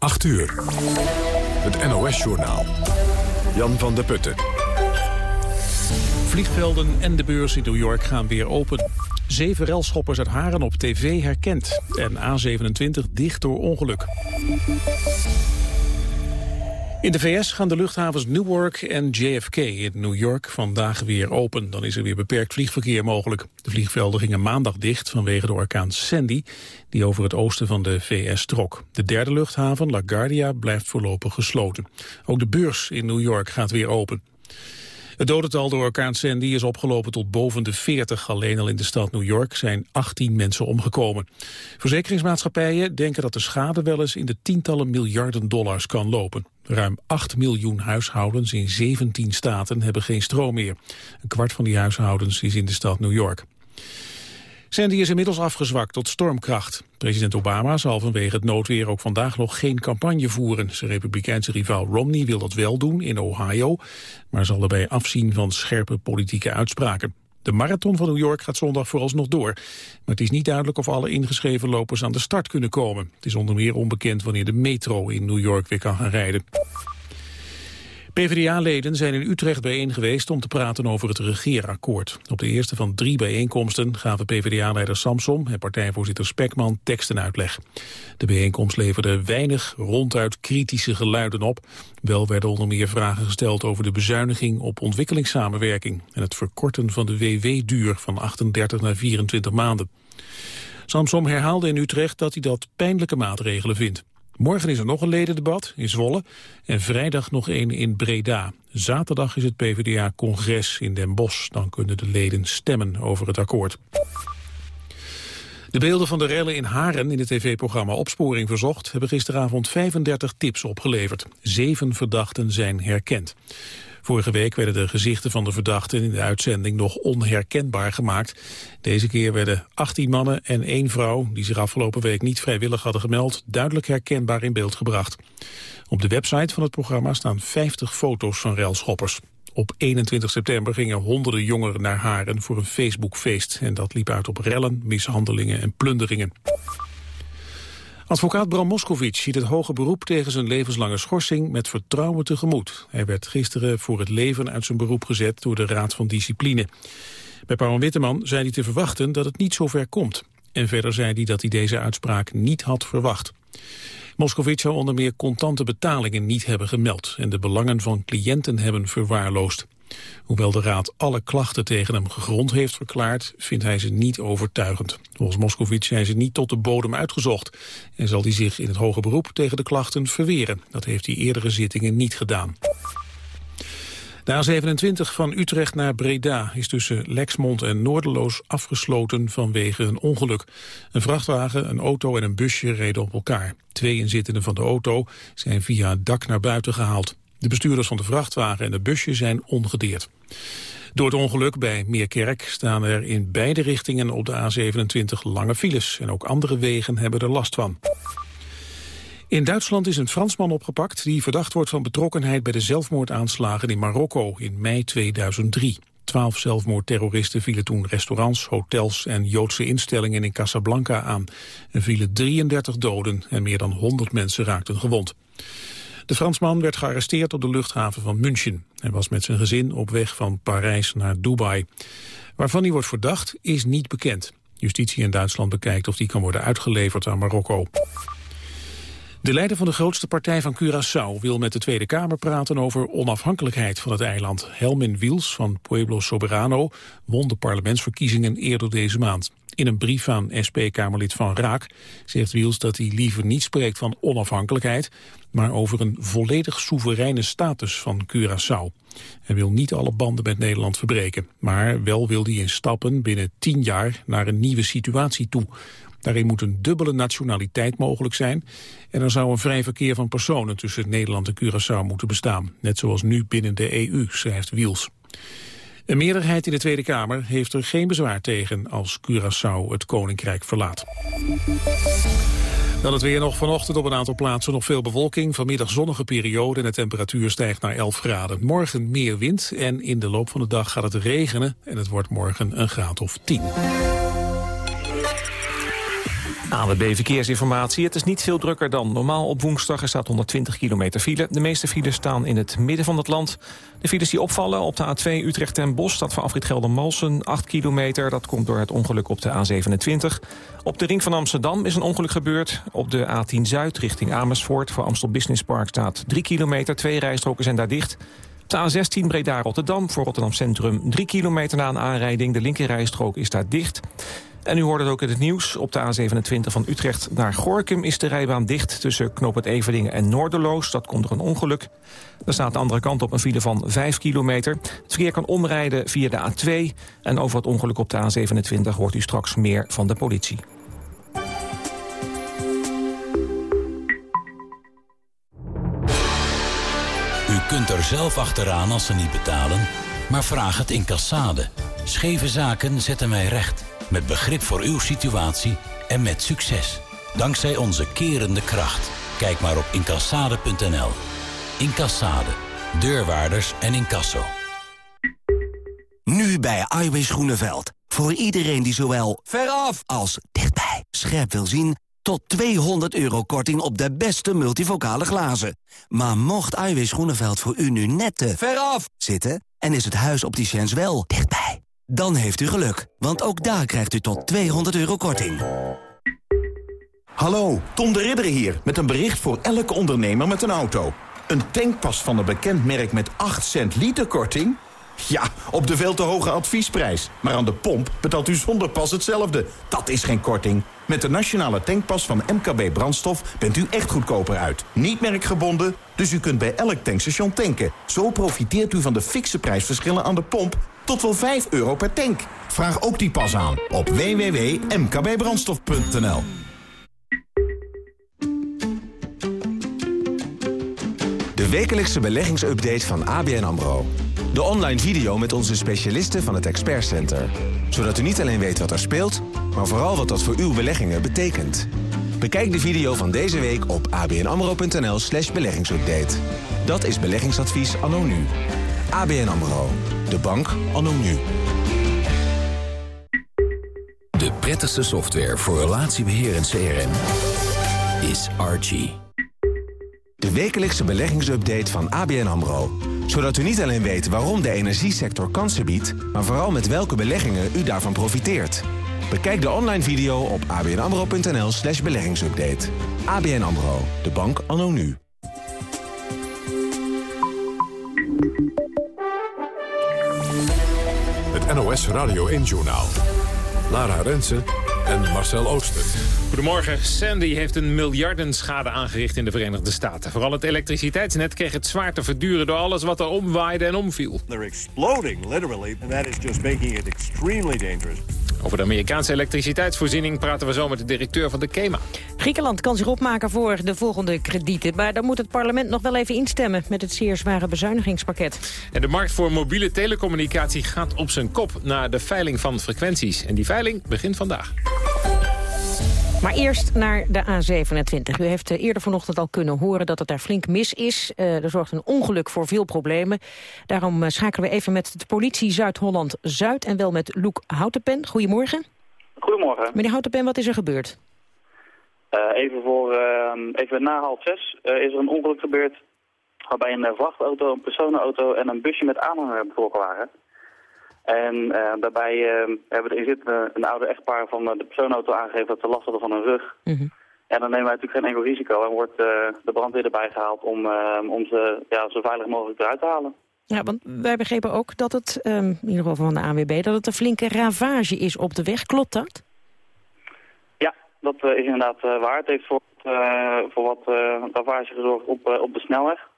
8 uur. Het NOS-journaal. Jan van der Putten. Vliegvelden en de beurs in New York gaan weer open. Zeven relschoppers uit Haren op tv herkend. En A27 dicht door ongeluk. In de VS gaan de luchthavens Newark en JFK in New York vandaag weer open. Dan is er weer beperkt vliegverkeer mogelijk. De vliegvelden gingen maandag dicht vanwege de orkaan Sandy... die over het oosten van de VS trok. De derde luchthaven, LaGuardia, blijft voorlopig gesloten. Ook de beurs in New York gaat weer open. Het dodental door orkaan Sandy is opgelopen tot boven de 40. Alleen al in de stad New York zijn 18 mensen omgekomen. Verzekeringsmaatschappijen denken dat de schade wel eens in de tientallen miljarden dollars kan lopen. Ruim 8 miljoen huishoudens in 17 staten hebben geen stroom meer. Een kwart van die huishoudens is in de stad New York. Sandy is inmiddels afgezwakt tot stormkracht. President Obama zal vanwege het noodweer ook vandaag nog geen campagne voeren. Zijn republikeinse rivaal Romney wil dat wel doen in Ohio, maar zal erbij afzien van scherpe politieke uitspraken. De marathon van New York gaat zondag vooralsnog door. Maar het is niet duidelijk of alle ingeschreven lopers aan de start kunnen komen. Het is onder meer onbekend wanneer de metro in New York weer kan gaan rijden. PvdA-leden zijn in Utrecht bijeen geweest om te praten over het regeerakkoord. Op de eerste van drie bijeenkomsten gaven PvdA-leider Samsom en partijvoorzitter Spekman tekst en uitleg. De bijeenkomst leverde weinig ronduit kritische geluiden op. Wel werden onder meer vragen gesteld over de bezuiniging op ontwikkelingssamenwerking en het verkorten van de WW-duur van 38 naar 24 maanden. Samsom herhaalde in Utrecht dat hij dat pijnlijke maatregelen vindt. Morgen is er nog een ledendebat in Zwolle en vrijdag nog een in Breda. Zaterdag is het PvdA-congres in Den Bosch. Dan kunnen de leden stemmen over het akkoord. De beelden van de rellen in Haren in het tv-programma Opsporing Verzocht... hebben gisteravond 35 tips opgeleverd. Zeven verdachten zijn herkend. Vorige week werden de gezichten van de verdachten in de uitzending nog onherkenbaar gemaakt. Deze keer werden 18 mannen en één vrouw, die zich afgelopen week niet vrijwillig hadden gemeld, duidelijk herkenbaar in beeld gebracht. Op de website van het programma staan 50 foto's van relschoppers. Op 21 september gingen honderden jongeren naar Haren voor een Facebookfeest. En dat liep uit op rellen, mishandelingen en plunderingen. Advocaat Bram Moskovic ziet het hoge beroep tegen zijn levenslange schorsing met vertrouwen tegemoet. Hij werd gisteren voor het leven uit zijn beroep gezet door de Raad van Discipline. Bij Paul Witteman zei hij te verwachten dat het niet zover komt. En verder zei hij dat hij deze uitspraak niet had verwacht. Moscovic zou onder meer contante betalingen niet hebben gemeld... en de belangen van cliënten hebben verwaarloosd. Hoewel de Raad alle klachten tegen hem gegrond heeft verklaard, vindt hij ze niet overtuigend. Volgens Moscovici zijn ze niet tot de bodem uitgezocht en zal hij zich in het hoge beroep tegen de klachten verweren. Dat heeft hij eerdere zittingen niet gedaan. De A27 van Utrecht naar Breda is tussen Lexmond en Noorderloos afgesloten vanwege een ongeluk. Een vrachtwagen, een auto en een busje reden op elkaar. Twee inzittenden van de auto zijn via het dak naar buiten gehaald. De bestuurders van de vrachtwagen en de busje zijn ongedeerd. Door het ongeluk bij Meerkerk staan er in beide richtingen op de A27 lange files. En ook andere wegen hebben er last van. In Duitsland is een Fransman opgepakt die verdacht wordt van betrokkenheid bij de zelfmoordaanslagen in Marokko in mei 2003. Twaalf zelfmoordterroristen vielen toen restaurants, hotels en Joodse instellingen in Casablanca aan. Er vielen 33 doden en meer dan 100 mensen raakten gewond. De Fransman werd gearresteerd op de luchthaven van München. Hij was met zijn gezin op weg van Parijs naar Dubai. Waarvan hij wordt verdacht is niet bekend. Justitie in Duitsland bekijkt of die kan worden uitgeleverd aan Marokko. De leider van de grootste partij van Curaçao wil met de Tweede Kamer praten over onafhankelijkheid van het eiland. Helmin Wiels van Pueblo Soberano won de parlementsverkiezingen eerder deze maand. In een brief aan SP-Kamerlid Van Raak zegt Wiels dat hij liever niet spreekt van onafhankelijkheid, maar over een volledig soevereine status van Curaçao. Hij wil niet alle banden met Nederland verbreken, maar wel wil hij in stappen binnen tien jaar naar een nieuwe situatie toe. Daarin moet een dubbele nationaliteit mogelijk zijn en er zou een vrij verkeer van personen tussen Nederland en Curaçao moeten bestaan, net zoals nu binnen de EU, schrijft Wiels. Een meerderheid in de Tweede Kamer heeft er geen bezwaar tegen als Curaçao het Koninkrijk verlaat. Dan het weer nog vanochtend op een aantal plaatsen nog veel bewolking. Vanmiddag zonnige periode en de temperatuur stijgt naar 11 graden. Morgen meer wind en in de loop van de dag gaat het regenen. En het wordt morgen een graad of 10. ANWB Verkeersinformatie. Het is niet veel drukker dan normaal op woensdag. Er staat 120 kilometer file. De meeste files staan in het midden van het land. De files die opvallen op de A2 Utrecht en Bos... staat voor afrit Gelder-Malsen 8 kilometer. Dat komt door het ongeluk op de A27. Op de ring van Amsterdam is een ongeluk gebeurd. Op de A10 Zuid richting Amersfoort voor Amstel Business Park staat 3 kilometer. Twee rijstroken zijn daar dicht. De A16 Breda-Rotterdam voor Rotterdam Centrum 3 kilometer na een aanrijding. De linkerrijstrook is daar dicht. En u hoort het ook in het nieuws. Op de A27 van Utrecht naar Gorkum is de rijbaan dicht... tussen Knoop het Everdingen en Noorderloos. Dat komt door een ongeluk. Er staat de andere kant op een file van 5 kilometer. Het verkeer kan omrijden via de A2. En over het ongeluk op de A27 hoort u straks meer van de politie. U kunt er zelf achteraan als ze niet betalen, maar vraag het in Cassade. Scheve zaken zetten wij recht. Met begrip voor uw situatie en met succes. Dankzij onze kerende kracht. Kijk maar op incassade.nl. Incassade. Deurwaarders en incasso. Nu bij Iwis Groeneveld. Voor iedereen die zowel veraf als dichtbij scherp wil zien... tot 200 euro korting op de beste multivocale glazen. Maar mocht Iwis Groeneveld voor u nu net te veraf zitten... en is het huis opticiens wel dichtbij... Dan heeft u geluk, want ook daar krijgt u tot 200 euro korting. Hallo, Tom de Ridder hier, met een bericht voor elke ondernemer met een auto. Een tankpas van een bekend merk met 8 cent liter korting? Ja, op de veel te hoge adviesprijs. Maar aan de pomp betaalt u zonder pas hetzelfde. Dat is geen korting. Met de nationale tankpas van MKB Brandstof bent u echt goedkoper uit. Niet merkgebonden, dus u kunt bij elk tankstation tanken. Zo profiteert u van de fikse prijsverschillen aan de pomp tot wel 5 euro per tank. Vraag ook die pas aan op www.mkbbrandstof.nl. De wekelijkse beleggingsupdate van ABN AMRO. De online video met onze specialisten van het Expert Center. Zodat u niet alleen weet wat er speelt, maar vooral wat dat voor uw beleggingen betekent. Bekijk de video van deze week op abnamro.nl slash beleggingsupdate. Dat is beleggingsadvies anno nu. ABN AMRO. De bank anno nu. De prettigste software voor relatiebeheer en CRM is Archie. De wekelijkse beleggingsupdate van ABN AMRO. Zodat u niet alleen weet waarom de energiesector kansen biedt... maar vooral met welke beleggingen u daarvan profiteert. Bekijk de online video op abnamro.nl slash beleggingsupdate. ABN AMRO, de bank anno nu. Het NOS Radio 1-journaal. Lara Rensen en Marcel Ooster. Goedemorgen. Sandy heeft een miljardenschade aangericht in de Verenigde Staten. Vooral het elektriciteitsnet kreeg het zwaar te verduren... door alles wat er omwaaide en omviel. They're exploding, literally, and that is just making it extremely dangerous. Over de Amerikaanse elektriciteitsvoorziening praten we zo met de directeur van de KEMA. Griekenland kan zich opmaken voor de volgende kredieten. Maar dan moet het parlement nog wel even instemmen met het zeer zware bezuinigingspakket. En de markt voor mobiele telecommunicatie gaat op zijn kop na de veiling van frequenties. En die veiling begint vandaag. Maar eerst naar de A27. U heeft eh, eerder vanochtend al kunnen horen dat het daar flink mis is. Uh, er zorgt een ongeluk voor veel problemen. Daarom uh, schakelen we even met de politie Zuid-Holland-Zuid... en wel met Loek Houtenpen. Goedemorgen. Goedemorgen. Meneer Houtenpen, wat is er gebeurd? even, voor, even na half zes is er een ongeluk gebeurd... waarbij een vrachtauto, een personenauto en een busje met aanhanger betrokken waren. En uh, daarbij uh, hebben de inzittenden een oude echtpaar van de persoonauto aangegeven dat ze last hadden van hun rug. Mm En dan nemen wij natuurlijk geen enkel risico en wordt de brandweer erbij gehaald om, om ze ja, zo veilig mogelijk eruit te halen. Ja, want wij begrepen ook dat het, um, in ieder geval van de ANWB, dat het een flinke ravage is op de weg. Klopt dat? Ja, dat is inderdaad waar. Het heeft voor, voor wat ravage gezorgd op, op de snelweg.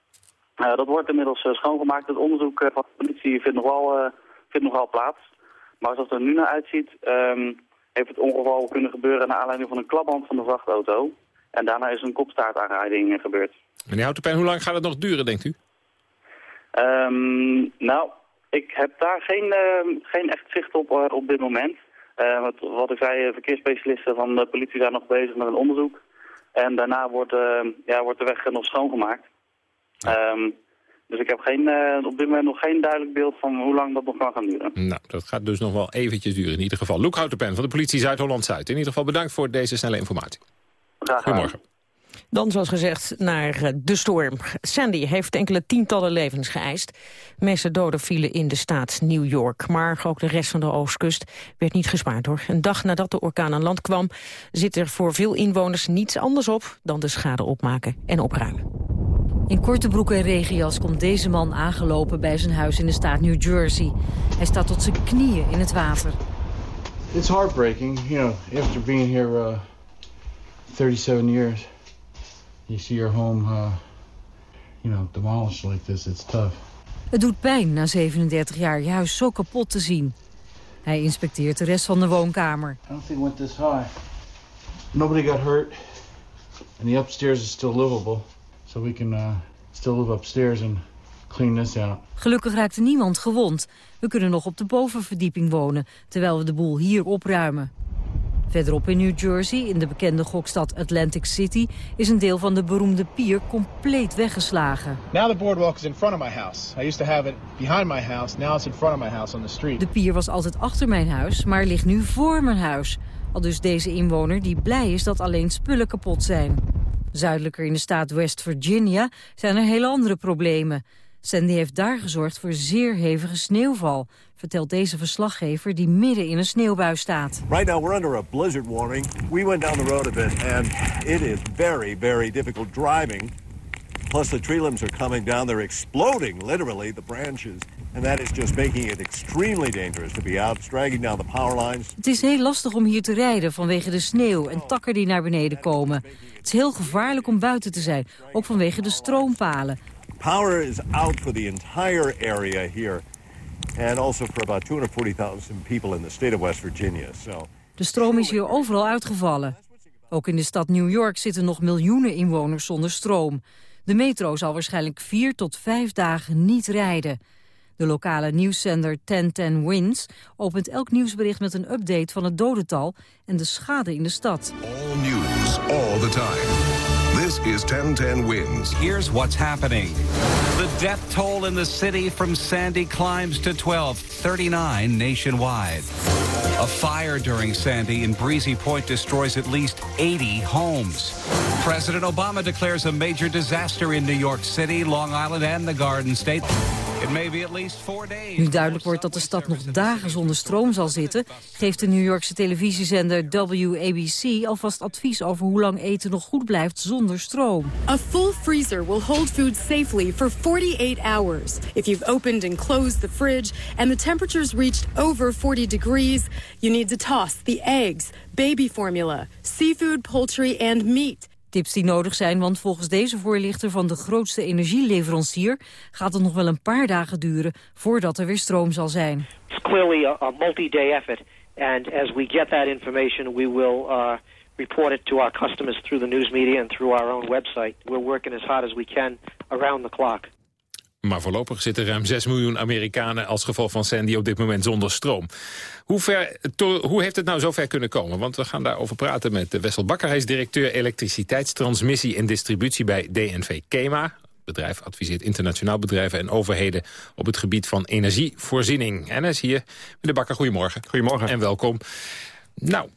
dat wordt inmiddels schoongemaakt. Het onderzoek van de politie vindt nog wel vindt nogal plaats. Maar zoals het er nu naar uitziet, um, heeft het ongeval kunnen gebeuren naar aanleiding van een klapband van de vrachtauto. En daarna is een kopstaartaanrijding gebeurd. Meneer Houtepijn, hoe lang gaat het nog duren, denkt u? Um, nou, ik heb daar geen, uh, geen echt zicht op uh, op dit moment. Uh, wat, wat ik zei, verkeersspecialisten van de politie zijn nog bezig met een onderzoek. En daarna wordt, ja, wordt de weg nog schoongemaakt. Um, Dus ik heb geen, op dit moment nog geen duidelijk beeld van hoe lang dat nog kan gaan duren. Nou, dat gaat dus nog wel eventjes duren in ieder geval. Loek Houtenpen van de politie Zuid-Holland-Zuid. In ieder geval bedankt voor deze snelle informatie. Graag Goedemorgen. Dan, zoals gezegd, naar eh, de storm. Sandy heeft enkele tientallen levens geëist. De meeste doden vielen in de staat New York. Maar ook de rest van de oostkust werd niet gespaard. Hoor. Een dag nadat de orkaan aan land kwam... zit er voor veel inwoners niets anders op... dan de schade opmaken en opruimen. In korte broek en regenjas komt deze man aangelopen bij zijn huis in de staat New Jersey. Hij staat tot zijn knieën in het water. It's heartbreaking, you know, after being here uh, 37 years you see your home, uh, you know, demolished like this, it's tough. Het doet pijn na 37 jaar je huis zo kapot te zien. Hij inspecteert de rest van de woonkamer. I don't think it went this high. Nobody got hurt. And the upstairs is still livable. So we can uh, still live upstairs and clean this out. Gelukkig raakte niemand gewond. We kunnen nog op de bovenverdieping wonen, terwijl we de boel hier opruimen. Verderop in New Jersey, in de bekende gokstad Atlantic City... is een deel van de beroemde pier compleet weggeslagen. Now the boardwalk is in front of my house. I used to have it behind my house. Now it's in front of my house on the street. De pier was altijd achter mijn huis, maar ligt nu voor mijn huis. Al dus deze inwoner die blij is dat alleen spullen kapot zijn. Zuidelijker in de staat West Virginia zijn er hele andere problemen. Sandy heeft daar gezorgd voor zeer hevige sneeuwval, vertelt deze verslaggever die midden in een sneeuwbui staat. Right now we're under a blizzard warning. We went down the road a bit and it is very, very difficult driving. Plus the tree limbs are coming down. They're exploding, literally, the branches. And that is just making it extremely dangerous to be out, dragging down the power lines. Het is heel lastig om hier te rijden vanwege de sneeuw en takken die naar beneden komen. Het is heel gevaarlijk om buiten te zijn, ook vanwege de stroompalen. Power is out for the entire area here. And also for about 240,000 people in the state of West Virginia. So. De stroom is hier overal uitgevallen. Ook in de stad New York zitten nog miljoenen inwoners zonder stroom. De metro zal waarschijnlijk vier tot vijf dagen niet rijden. De lokale nieuwszender 1010 Wins opent elk nieuwsbericht met een update van het dodental en de schade in de stad. All news, all the time. This is 1010 Wins. Here's what's happening. The death toll in the city from Sandy climbs to 12, 39 nationwide. A fire during Sandy in Breezy Point destroys at least 80 homes. President Obama declares a major disaster in New York City, Long Island and the Garden State. Nu duidelijk wordt dat de stad nog dagen zonder stroom zal zitten... geeft de New Yorkse televisiezender WABC alvast advies... over hoe lang eten nog goed blijft zonder stroom. A full freezer will hold food safely for 48 hours. If you've opened and closed the fridge... and the temperatures reached over 40 degrees... you need to toss the eggs, baby formula, seafood, poultry and meat... Tips die nodig zijn, want volgens deze voorlichter van de grootste energieleverancier gaat het nog wel een paar dagen duren voordat er weer stroom zal zijn. It's clearly a, a multi-day effort and as we get that information we will uh, report it to our customers through the news media and through our own website. We're working as hard as we can around the clock. Maar voorlopig zitten ruim 6 miljoen Amerikanen als gevolg van Sandy op dit moment zonder stroom. Hoe, ver, hoe heeft het nou zover kunnen komen? Want we gaan daarover praten met Wessel Bakker. Hij is directeur elektriciteitstransmissie en distributie bij DNV KEMA. Het bedrijf adviseert internationaal bedrijven en overheden op het gebied van energievoorziening. En hij is hier. Meneer Bakker, goedemorgen. Goedemorgen. En welkom. Nou,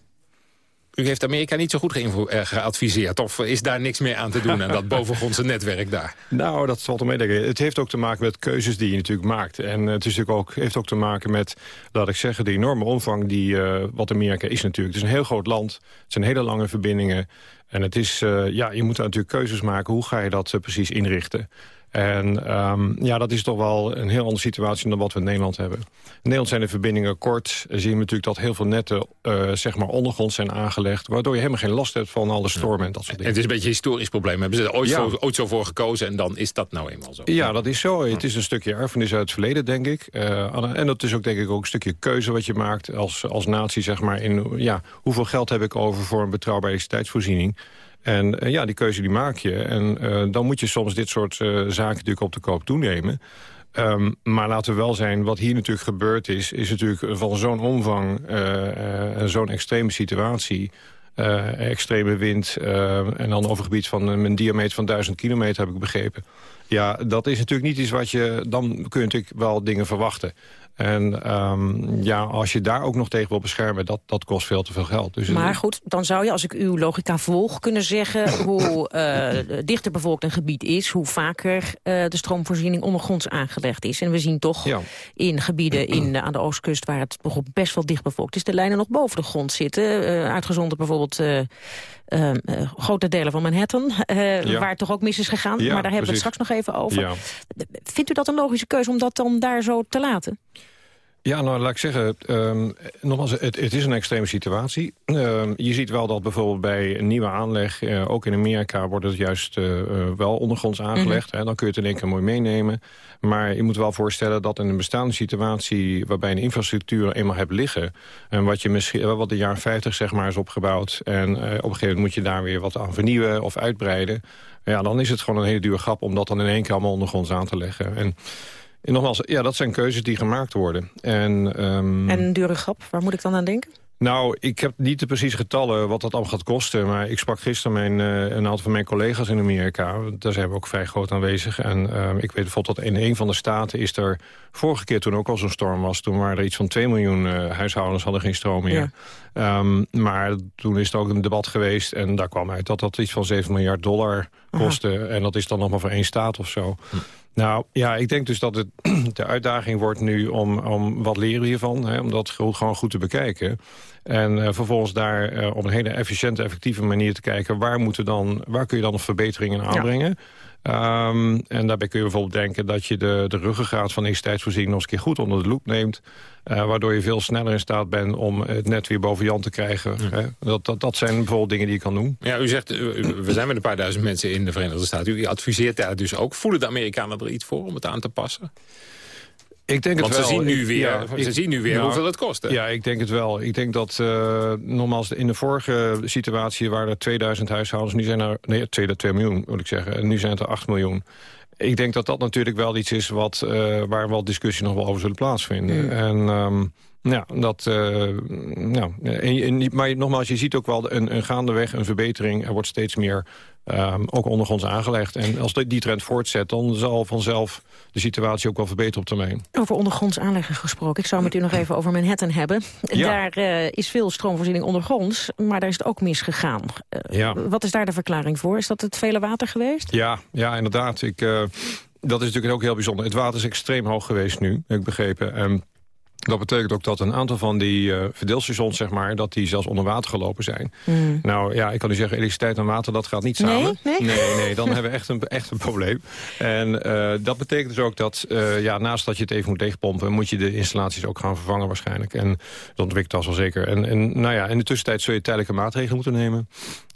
u heeft Amerika niet zo goed eh, geadviseerd. Of is daar niks meer aan te doen aan dat bovengrondse netwerk daar? Nou, dat valt er mee. Het heeft ook te maken met keuzes die je natuurlijk maakt. En het is natuurlijk ook, heeft ook te maken met, laat ik zeggen, de enorme omvang die uh, wat Amerika is natuurlijk. Het is een heel groot land. Het zijn hele lange verbindingen. En het is, uh, ja, je moet natuurlijk keuzes maken. Hoe ga je dat precies inrichten? En um, ja, dat is toch wel een heel andere situatie dan wat we in Nederland hebben. In Nederland zijn de verbindingen kort. Zie je natuurlijk dat heel veel netten uh, zeg maar ondergrond zijn aangelegd. Waardoor je helemaal geen last hebt van alle stormen en dat soort dingen. Het is een beetje een historisch probleem. Hebben ze er ooit, zo, ooit zo voor gekozen en dan is dat nou eenmaal zo? Ja, dat is zo. Het is een stukje erfenis uit het verleden, denk ik. Uh, en dat is ook denk ik ook een stukje keuze wat je maakt als, als natie. Zeg maar, in ja, hoeveel geld heb ik over voor een betrouwbare elektriciteitsvoorziening. En uh, ja, die keuze die maak je. En uh, dan moet je soms dit soort uh, zaken natuurlijk op de koop toenemen. Um, maar laten we wel zijn, wat hier natuurlijk gebeurd is... is natuurlijk van zo'n omvang en zo'n extreme situatie... extreme wind. en dan over gebied van een diameter van 1000 kilometer, heb ik begrepen. Ja, dat is natuurlijk niet iets wat je... Dan kun je natuurlijk wel dingen verwachten. En um, ja, als je daar ook nog tegen wil beschermen, dat, dat kost veel te veel geld. Dus maar goed, dan zou je, als ik uw logica volg, kunnen zeggen... hoe uh, dichter bevolkt een gebied is, hoe vaker uh, de stroomvoorziening ondergronds aangelegd is. En we zien toch ja. in gebieden in, aan de oostkust waar het best wel dicht bevolkt is... de lijnen nog boven de grond zitten. Uitgezonderd bijvoorbeeld... Uh, uh, grote delen van Manhattan, uh, ja. waar het toch ook mis is gegaan. Ja, maar daar hebben precies. we het straks nog even over. Ja. Vindt u dat een logische keuze om dat dan daar zo te laten? Ja, nou laat ik zeggen, um, nogmaals, het, het, is een extreme situatie. Um, je ziet wel dat bijvoorbeeld bij een nieuwe aanleg, uh, ook in Amerika, wordt het juist uh, wel ondergronds aangelegd. Mm -hmm. Dan kun je het in één keer mooi meenemen. Maar je moet wel voorstellen dat in een bestaande situatie... waarbij een infrastructuur eenmaal hebt liggen... en wat, je misschien, wat de jaren 50 zeg maar, is opgebouwd... en uh, op een gegeven moment moet je daar weer wat aan vernieuwen of uitbreiden... ja, dan is het gewoon een hele dure grap om dat dan in één keer allemaal ondergronds aan te leggen. En en nogmaals, ja, dat zijn keuzes die gemaakt worden. En, um... en een dure grap, waar moet ik dan aan denken? Nou, ik heb niet de precieze getallen wat dat allemaal gaat kosten. Maar ik sprak gisteren mijn, uh, een aantal van mijn collega's in Amerika. Daar zijn we ook vrij groot aanwezig. En uh, ik weet bijvoorbeeld dat in een van de staten is er... vorige keer toen ook al zo'n storm was... toen waren er iets van 2 miljoen uh, huishoudens hadden geen stroom meer. Ja. Um, maar toen is er ook een debat geweest. En daar kwam uit dat dat iets van 7 miljard dollar kostte. Aha. En dat is dan nog maar voor één staat of zo. Hm. Nou, ja, ik denk dus dat het de uitdaging wordt nu om, om wat leren hiervan. Hè, om dat gewoon goed te bekijken. En uh, vervolgens daar uh, op een hele efficiënte, effectieve manier te kijken... waar, moeten dan, waar kun je dan nog verbeteringen aanbrengen... Ja. Um, en daarbij kun je bijvoorbeeld denken dat je de, de ruggengraat van elektriciteitsvoorziening nog eens een keer goed onder de loep neemt. Uh, waardoor je veel sneller in staat bent om het net weer boven Jan te krijgen. Hè? Dat, dat, dat zijn bijvoorbeeld dingen die je kan doen. Ja, u zegt, we zijn met een paar duizend mensen in de Verenigde Staten. U adviseert daar dus ook. Voelen de Amerikanen er iets voor om het aan te passen? Ik denk Want het wel. Ze zien nu weer, ja, ze zien nu weer nou, hoeveel het kost. Hè? Ja, ik denk het wel. Ik denk dat, uh, nogmaals, in de vorige situatie waren er 2000 huishoudens. Nu zijn er, nee, 2, 2 miljoen moet ik zeggen. En nu zijn het er 8 miljoen. Ik denk dat dat natuurlijk wel iets is wat, uh, waar wel discussie nog wel over zullen plaatsvinden. Mm. En... Um, ja, dat, uh, nou, en, en, maar nogmaals, je ziet ook wel een, een gaandeweg, een verbetering. Er wordt steeds meer um, ook ondergronds aangelegd. En als die trend voortzet, dan zal vanzelf de situatie ook wel verbeteren op termijn. Over ondergronds aanleggen gesproken. Ik zou met u nog even over Manhattan hebben. Ja. Daar uh, is veel stroomvoorziening ondergronds, maar daar is het ook misgegaan. Ja. Wat is daar de verklaring voor? Is dat het vele water geweest? Ja, ja inderdaad. Ik, dat is natuurlijk ook heel bijzonder. Het water is extreem hoog geweest nu, heb ik begrepen. Um, dat betekent ook dat een aantal van die uh, verdeelstations, zeg maar, dat die zelfs onder water gelopen zijn. Mm. Nou ja, ik kan u zeggen, elektriciteit en water, dat gaat niet samen. Nee, nee, nee, nee dan hebben we echt een, echt een probleem. En uh, dat betekent dus ook dat, uh, ja, naast dat je het even moet leegpompen, moet je de installaties ook gaan vervangen waarschijnlijk. En dat ontwikkelt als wel zeker. En, en nou ja, in de tussentijd zul je tijdelijke maatregelen moeten nemen.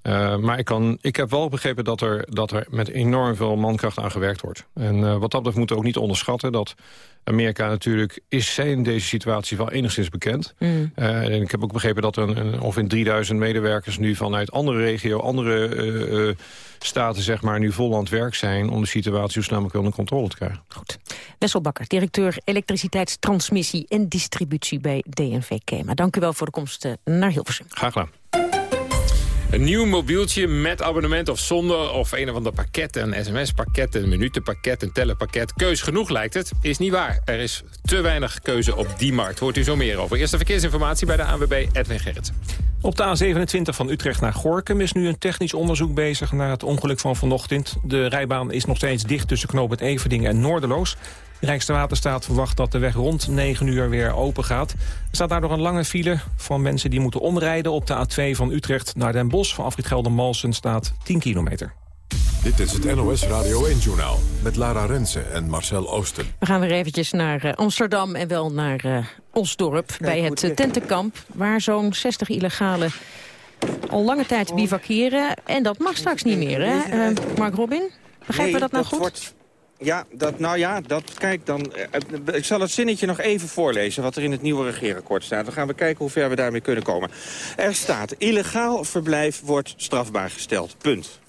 Uh, maar ik, kan, ik heb wel begrepen dat er, dat er met enorm veel mankracht aan gewerkt wordt. En uh, wat dat betreft moeten we ook niet onderschatten... dat Amerika natuurlijk is in deze situatie wel enigszins bekend. Mm. Uh, en ik heb ook begrepen dat er een, ongeveer 3000 medewerkers... nu vanuit andere regio, andere staten zeg maar, nu vol aan het werk zijn... om de situatie zo snel mogelijk onder controle te krijgen. Goed. Wessel Bakker, directeur elektriciteitstransmissie en distributie bij DNV Kema. Dank u wel voor de komst naar Hilversum. Graag gedaan. Een nieuw mobieltje met abonnement of zonder, of een of ander pakket, een sms-pakket, een minutenpakket, een tellerpakket. Keus genoeg lijkt het, is niet waar. Er is te weinig keuze op die markt. Hoort u zo meer over. Eerste verkeersinformatie bij de ANWB Edwin Gerritsen. Op de A27 van Utrecht naar Gorkum is nu een technisch onderzoek bezig naar het ongeluk van vanochtend. De rijbaan is nog steeds dicht tussen Knoop Everdingen en Noorderloos. Rijkswaterstaat verwacht dat de weg rond 9 uur weer open gaat. Er staat daardoor een lange file van mensen die moeten omrijden... op de A2 van Utrecht naar Den Bosch. Van Afrit Gelder-Malsen staat 10 kilometer. Dit is het NOS Radio 1-journaal met Lara Rensen en Marcel Oosten. We gaan weer eventjes naar uh, Amsterdam en wel naar uh, Osdorp... bij het uh, tentenkamp, waar zo'n 60 illegale al lange tijd bivakeren. En dat mag straks niet meer, hè? Mark Robin, begrijpen we dat nou goed? Ja, dat, nou ja, dat, kijk dan. Uh, ik zal het zinnetje nog even voorlezen wat er in het nieuwe regeerakkoord staat. Dan gaan we kijken hoe ver we daarmee kunnen komen. Er staat, illegaal verblijf wordt strafbaar gesteld. Punt.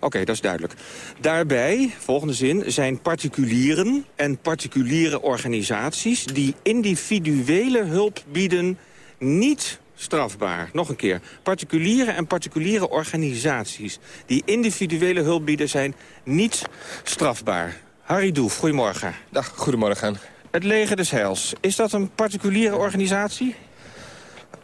Oké, dat is duidelijk. Daarbij, volgende zin, zijn particulieren en particuliere organisaties... die individuele hulp bieden niet strafbaar. Nog een keer. Particuliere en particuliere organisaties die individuele hulp bieden zijn niet strafbaar. Harry Doef, goedemorgen. Dag, goedemorgen. Het Leger des Heils, is dat een particuliere organisatie?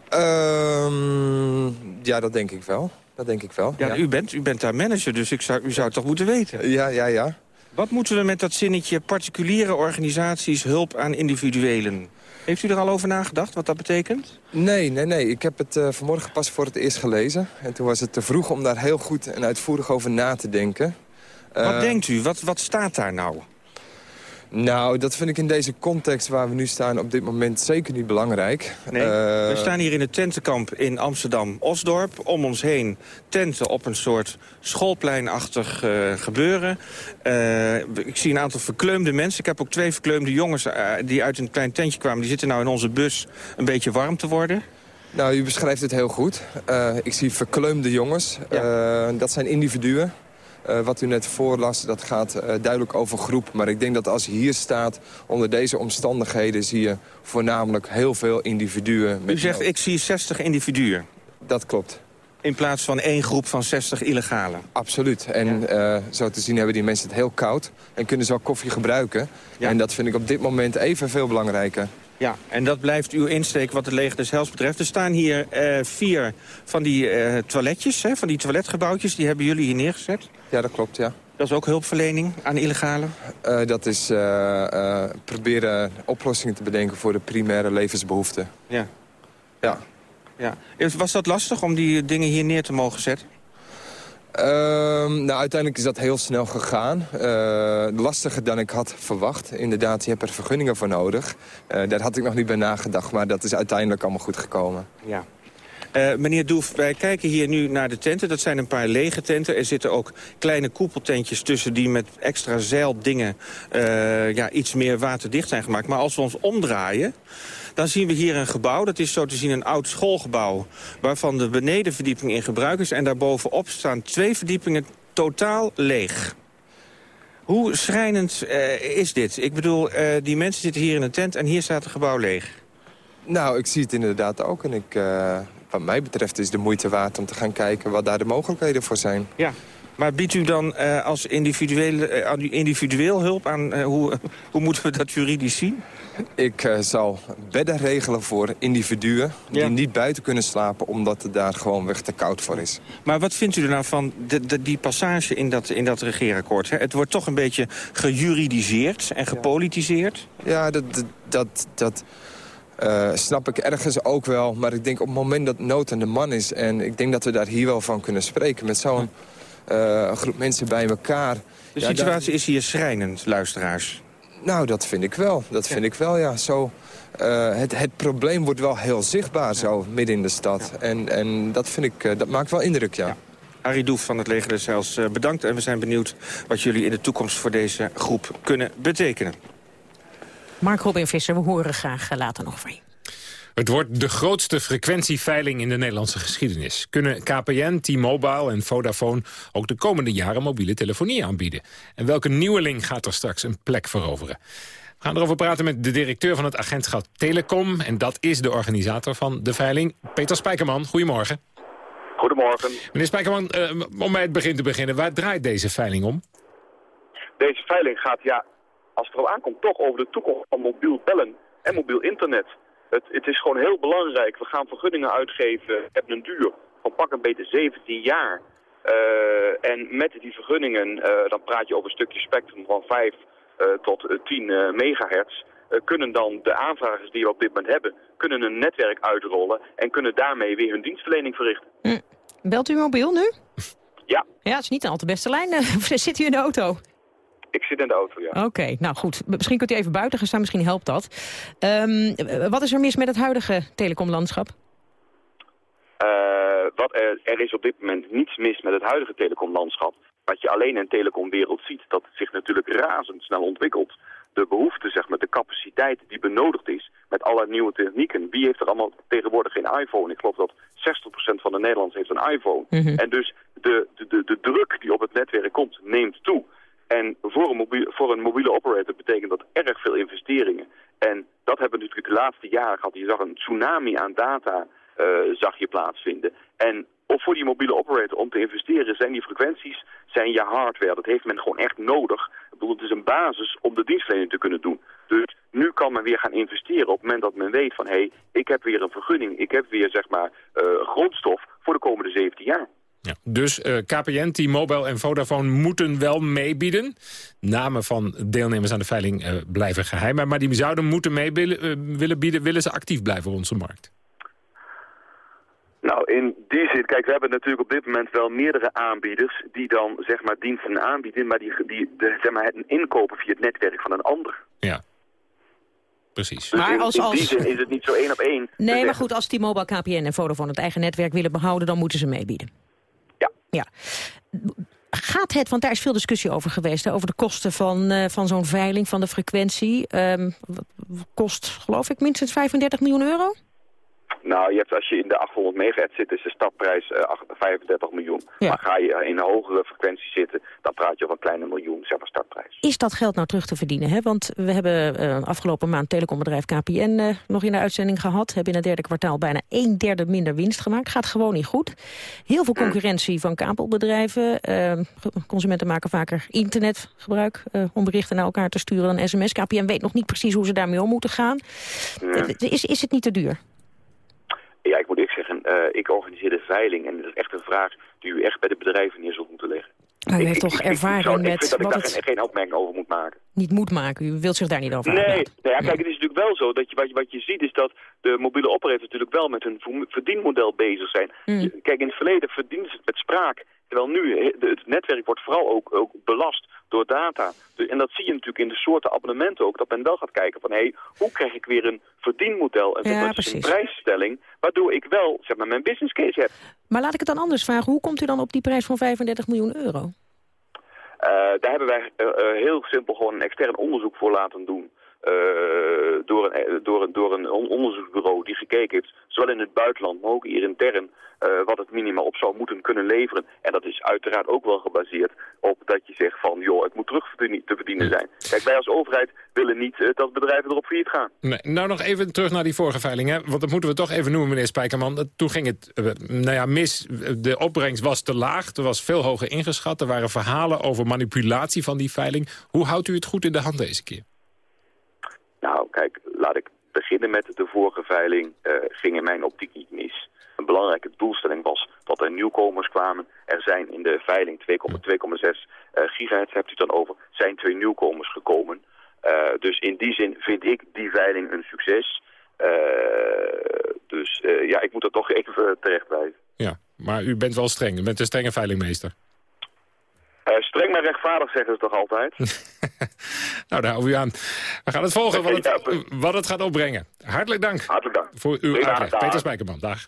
Ehm ja, dat denk ik wel. Dat denk ik wel. Ja, U, bent, u bent daar manager, dus ik zou, u zou het toch moeten weten? Ja, ja, ja. Wat moeten we met dat zinnetje particuliere organisaties hulp aan individuelen? Heeft u er al over nagedacht, wat dat betekent? Nee, nee, nee. Ik heb het uh, vanmorgen pas voor het eerst gelezen. En toen was het te vroeg om daar heel goed en uitvoerig over na te denken. Wat uh, denkt u? Wat, wat staat daar nou? Nou, dat vind ik in deze context waar we nu staan op dit moment zeker niet belangrijk. Nee, uh, we staan hier in het tentenkamp in Amsterdam-Osdorp. Om ons heen tenten op een soort schoolpleinachtig uh, gebeuren. Uh, ik zie een aantal verkleumde mensen. Ik heb ook twee verkleumde jongens die uit een klein tentje kwamen. Die zitten nou in onze bus een beetje warm te worden. Nou, u beschrijft het heel goed. ik zie verkleumde jongens. Ja. dat zijn individuen. Uh, wat u net voorlas, dat gaat uh, duidelijk over groep. Maar ik denk dat als hier staat, onder deze omstandigheden... zie je voornamelijk heel veel individuen. U zegt, ik zie 60 individuen. Dat klopt. In plaats van één groep van 60 illegalen. Absoluut. En ja. uh, zo te zien hebben die mensen het heel koud. En kunnen ze wel koffie gebruiken. Ja. En dat vind ik op dit moment even veel belangrijker. Ja, en dat blijft uw insteek wat het leger des Hels betreft. Er staan hier uh, vier van die uh, toiletjes, hè, van die toiletgebouwtjes. Die hebben jullie hier neergezet. Ja, dat klopt, ja. Dat is ook hulpverlening aan illegalen? Uh, dat is proberen oplossingen te bedenken voor de primaire levensbehoeften. Ja. Ja. ja. Was dat lastig om die dingen hier neer te mogen zetten? Uh, nou, uiteindelijk is dat heel snel gegaan. Uh, lastiger dan ik had verwacht. Inderdaad, je hebt er vergunningen voor nodig. Uh, daar had ik nog niet bij nagedacht, maar dat is uiteindelijk allemaal goed gekomen. Ja. Uh, meneer Doef, wij kijken hier nu naar de tenten. Dat zijn een paar lege tenten. Er zitten ook kleine koepeltentjes tussen die met extra zeildingen ja, iets meer waterdicht zijn gemaakt. Maar als we ons omdraaien, dan zien we hier een gebouw. Dat is zo te zien een oud schoolgebouw waarvan de benedenverdieping in gebruik is. En daarbovenop staan twee verdiepingen totaal leeg. Hoe schrijnend uh, is dit? Ik bedoel, uh, die mensen zitten hier in een tent en hier staat het gebouw leeg. Nou, ik zie het inderdaad ook. En ik, uh, wat mij betreft is de moeite waard om te gaan kijken wat daar de mogelijkheden voor zijn. Ja, maar biedt u dan uh, als individueel, uh, individueel hulp aan? Uh, hoe, hoe moeten we dat juridisch zien? Ik zal bedden regelen voor individuen die niet buiten kunnen slapen... omdat het daar gewoon weg te koud voor is. Maar wat vindt u er nou van de, de, die passage in dat, in dat regeerakkoord? Hè? Het wordt toch een beetje gejuridiseerd en gepolitiseerd? Ja, dat... dat, dat, dat uh, snap ik ergens ook wel. Maar ik denk op het moment dat nood aan de man is... en ik denk dat we daar hier wel van kunnen spreken... met zo'n uh, groep mensen bij elkaar. De ja, situatie is hier schrijnend, luisteraars. Nou, dat vind ik wel. Dat vind ja. ik wel, ja. Zo, uh, het, het probleem wordt wel heel zichtbaar ja. zo, midden in de stad. En, en dat, vind ik, dat maakt wel indruk, ja. Harry Doef van het Leger des Heils, bedankt. En we zijn benieuwd wat jullie in de toekomst voor deze groep kunnen betekenen. Mark Robin Visser, we horen graag later nog van je. Het wordt de grootste frequentieveiling in de Nederlandse geschiedenis. Kunnen KPN, T-Mobile en Vodafone ook de komende jaren mobiele telefonie aanbieden? En welke nieuweling gaat er straks een plek veroveren? We gaan erover praten met de directeur van het agentschap Telecom. En dat is de organisator van de veiling, Peter Spijkerman. Goedemorgen. Goedemorgen. Meneer Spijkerman, uh, om bij het begin te beginnen, waar draait deze veiling om? Deze veiling gaat ja, als het erop aankomt, toch over de toekomst van mobiel bellen en mobiel internet. Het, het is gewoon heel belangrijk. We gaan vergunningen uitgeven. Hebben een duur van pak een beetje 17 jaar. Uh, en met die vergunningen, uh, dan praat je over een stukje spectrum van 5 uh, tot 10 megahertz. kunnen dan de aanvragers die we op dit moment hebben, kunnen een netwerk uitrollen en kunnen daarmee weer hun dienstverlening verrichten. Hm. Belt u mobiel nu? Ja. Ja, het is niet al de beste lijn. Zit u in de auto? Ik zit in de auto, ja. Oké, okay, nou goed. Misschien kunt u even buiten gaan staan, misschien helpt dat. Um, wat is er mis met het huidige telecomlandschap? Uh, wat er, er, is op dit moment niets mis met het huidige telecomlandschap. Wat je alleen in de telecomwereld ziet, dat het zich natuurlijk razendsnel ontwikkelt. De behoefte, zeg maar, de capaciteit die benodigd is met alle nieuwe technieken. Wie heeft er allemaal tegenwoordig geen iPhone? Ik geloof dat 60% van de Nederlanders heeft een iPhone. Mm -hmm. En dus de, de, de, de druk die op het netwerk komt, neemt toe. En voor een, mobiele, voor een mobiele operator betekent dat erg veel investeringen. En dat hebben we natuurlijk de laatste jaren gehad. Je zag een tsunami aan data zag je plaatsvinden. En of voor die mobiele operator om te investeren zijn die frequenties, zijn je hardware. Dat heeft men gewoon echt nodig. Ik bedoel, het is een basis om de dienstverlening te kunnen doen. Dus nu kan men weer gaan investeren op het moment dat men weet van... hé, hey, ik heb weer een vergunning, ik heb weer, zeg maar, uh, grondstof voor de komende 17 jaar. Ja, dus uh, KPN, T-Mobile en Vodafone moeten wel meebieden. Namen van deelnemers aan de veiling uh, blijven geheim. Maar die zouden moeten mee willen, willen bieden, willen ze actief blijven op onze markt? Nou, in die zin, kijk, we hebben natuurlijk op dit moment wel meerdere aanbieders die dan, zeg maar, diensten aanbieden, maar die, die de, zeg maar, het inkopen via het netwerk van een ander. Ja. Precies. Dus maar als, in, in die zin is het niet zo één op één. Nee, maar goed, als die mobile KPN en Vodafone het eigen netwerk willen behouden, dan moeten ze meebieden. Ja. Ja. Gaat het, want daar is veel discussie over geweest... Over de kosten van, uh, van zo'n veiling, van de frequentie. Um, kost, geloof ik, minstens 35 miljoen euro? Nou, je hebt, als je in de 800 megahertz zit, is de startprijs uh, 35 miljoen. Ja. Maar ga je in een hogere frequentie zitten, dan praat je over een kleine miljoen, zeg maar, startprijs. Is dat geld nou terug te verdienen? Hè? Want we hebben uh, afgelopen maand telecombedrijf KPN uh, nog in de uitzending gehad. Hebben in het derde kwartaal bijna een derde minder winst gemaakt. Gaat gewoon niet goed. Heel veel concurrentie van kabelbedrijven. consumenten maken vaker internetgebruik om berichten naar elkaar te sturen dan sms. KPN weet nog niet precies hoe ze daarmee om moeten gaan. Is, is het niet te duur? Ja, ik moet eerlijk zeggen, uh, ik organiseer de veiling en dat is echt een vraag die u echt bij de bedrijven neer zult moeten leggen. Maar u heeft toch ervaring ik, met... Ik vind dat ik daar het... geen, opmerking over moet maken. Niet moet maken, u wilt zich daar niet over Nee, nee ja, kijk, het is natuurlijk wel zo dat je, wat, je, wat je ziet is dat de mobiele operators natuurlijk wel met hun verdienmodel bezig zijn. Mm. Kijk, in het verleden verdienen ze het met spraak. Terwijl nu, het netwerk wordt vooral ook, ook belast door data. En dat zie je natuurlijk in de soorten abonnementen ook. Dat men wel gaat kijken van, hé, hey, hoe krijg ik weer een verdienmodel en ja, een prijsstelling... waardoor ik wel, zeg maar, mijn business case heb. Maar laat ik het dan anders vragen. Hoe komt u dan op die prijs van 35 miljoen euro? Uh, daar hebben wij uh, uh, heel simpel gewoon een extern onderzoek voor laten doen. Door, een, door, een, door een onderzoeksbureau die gekeken heeft, zowel in het buitenland, maar ook hier intern, uh, wat het minimaal op zou moeten kunnen leveren. En dat is uiteraard ook wel gebaseerd op dat je zegt van, joh, het moet terug te verdienen zijn. Kijk, wij als overheid willen niet dat bedrijven erop failliet gaan. Nee, nou, nog even terug naar die vorige veiling, hè? want dat moeten we toch even noemen, meneer Spijkerman. Toen ging het, nou ja, mis. De opbrengst was te laag, er was veel hoger ingeschat. Er waren verhalen over manipulatie van die veiling. Hoe houdt u het goed in de hand deze keer? Nou, kijk, laat ik beginnen met de vorige veiling. ging in mijn optiek niet mis een belangrijke doelstelling was dat er nieuwkomers kwamen. Er zijn in de veiling 2,6 uh, gigahertz, hebt u het dan over, zijn twee nieuwkomers gekomen. Uh, dus in die zin vind ik die veiling een succes. Uh, dus ja, ik moet dat toch even terecht blijven. Ja, maar u bent wel streng. U bent een strenge veilingmeester. Uh, streng maar rechtvaardig zeggen ze toch altijd? nou, daar houden we u aan. We gaan het volgen wat het, wat het gaat opbrengen. Hartelijk dank. Hartelijk dank. Voor uw Prima, uitleg. Dag. Peter Spijkerman, dag.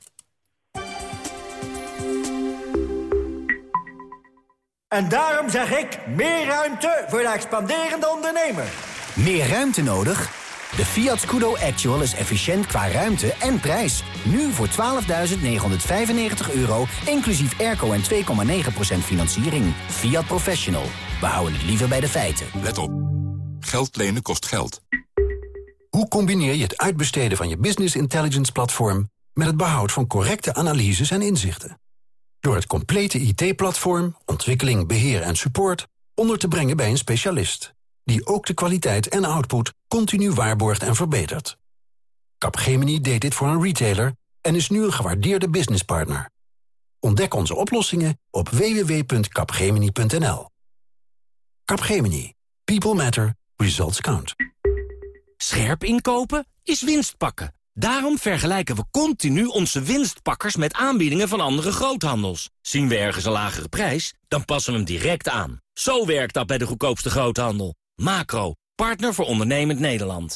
En daarom zeg ik meer ruimte voor de expanderende ondernemer. Meer ruimte nodig? De Fiat Scudo Actual is efficiënt qua ruimte en prijs. Nu voor 12.995 euro, inclusief airco en 2,9% financiering. Fiat Professional. We houden het liever bij de feiten. Let op. Geld lenen kost geld. Hoe combineer je het uitbesteden van je business intelligence platform... met het behoud van correcte analyses en inzichten? Door het complete IT-platform, ontwikkeling, beheer en support... onder te brengen bij een specialist... die ook de kwaliteit en output continu waarborgt en verbetert. Capgemini deed dit voor een retailer en is nu een gewaardeerde businesspartner. Ontdek onze oplossingen op www.capgemini.nl. Capgemini. People matter. Results count. Scherp inkopen is winst pakken. Daarom vergelijken we continu onze winstpakkers met aanbiedingen van andere groothandels. Zien we ergens een lagere prijs, dan passen we hem direct aan. Zo werkt dat bij de goedkoopste groothandel. Macro, partner voor ondernemend Nederland.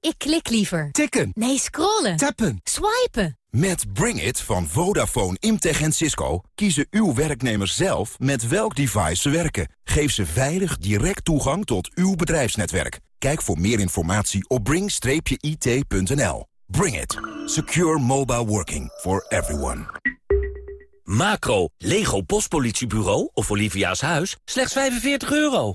Ik klik liever. Tikken. Nee, scrollen. Tappen. Swipen. Met Bring It van Vodafone, Imtech en Cisco kiezen uw werknemers zelf met welk device ze werken. Geef ze veilig direct toegang tot uw bedrijfsnetwerk. Kijk voor meer informatie op bring-it.nl. Bring It. Secure mobile working for everyone. Macro, Lego Postpolitiebureau of Olivia's Huis, slechts 45 euro.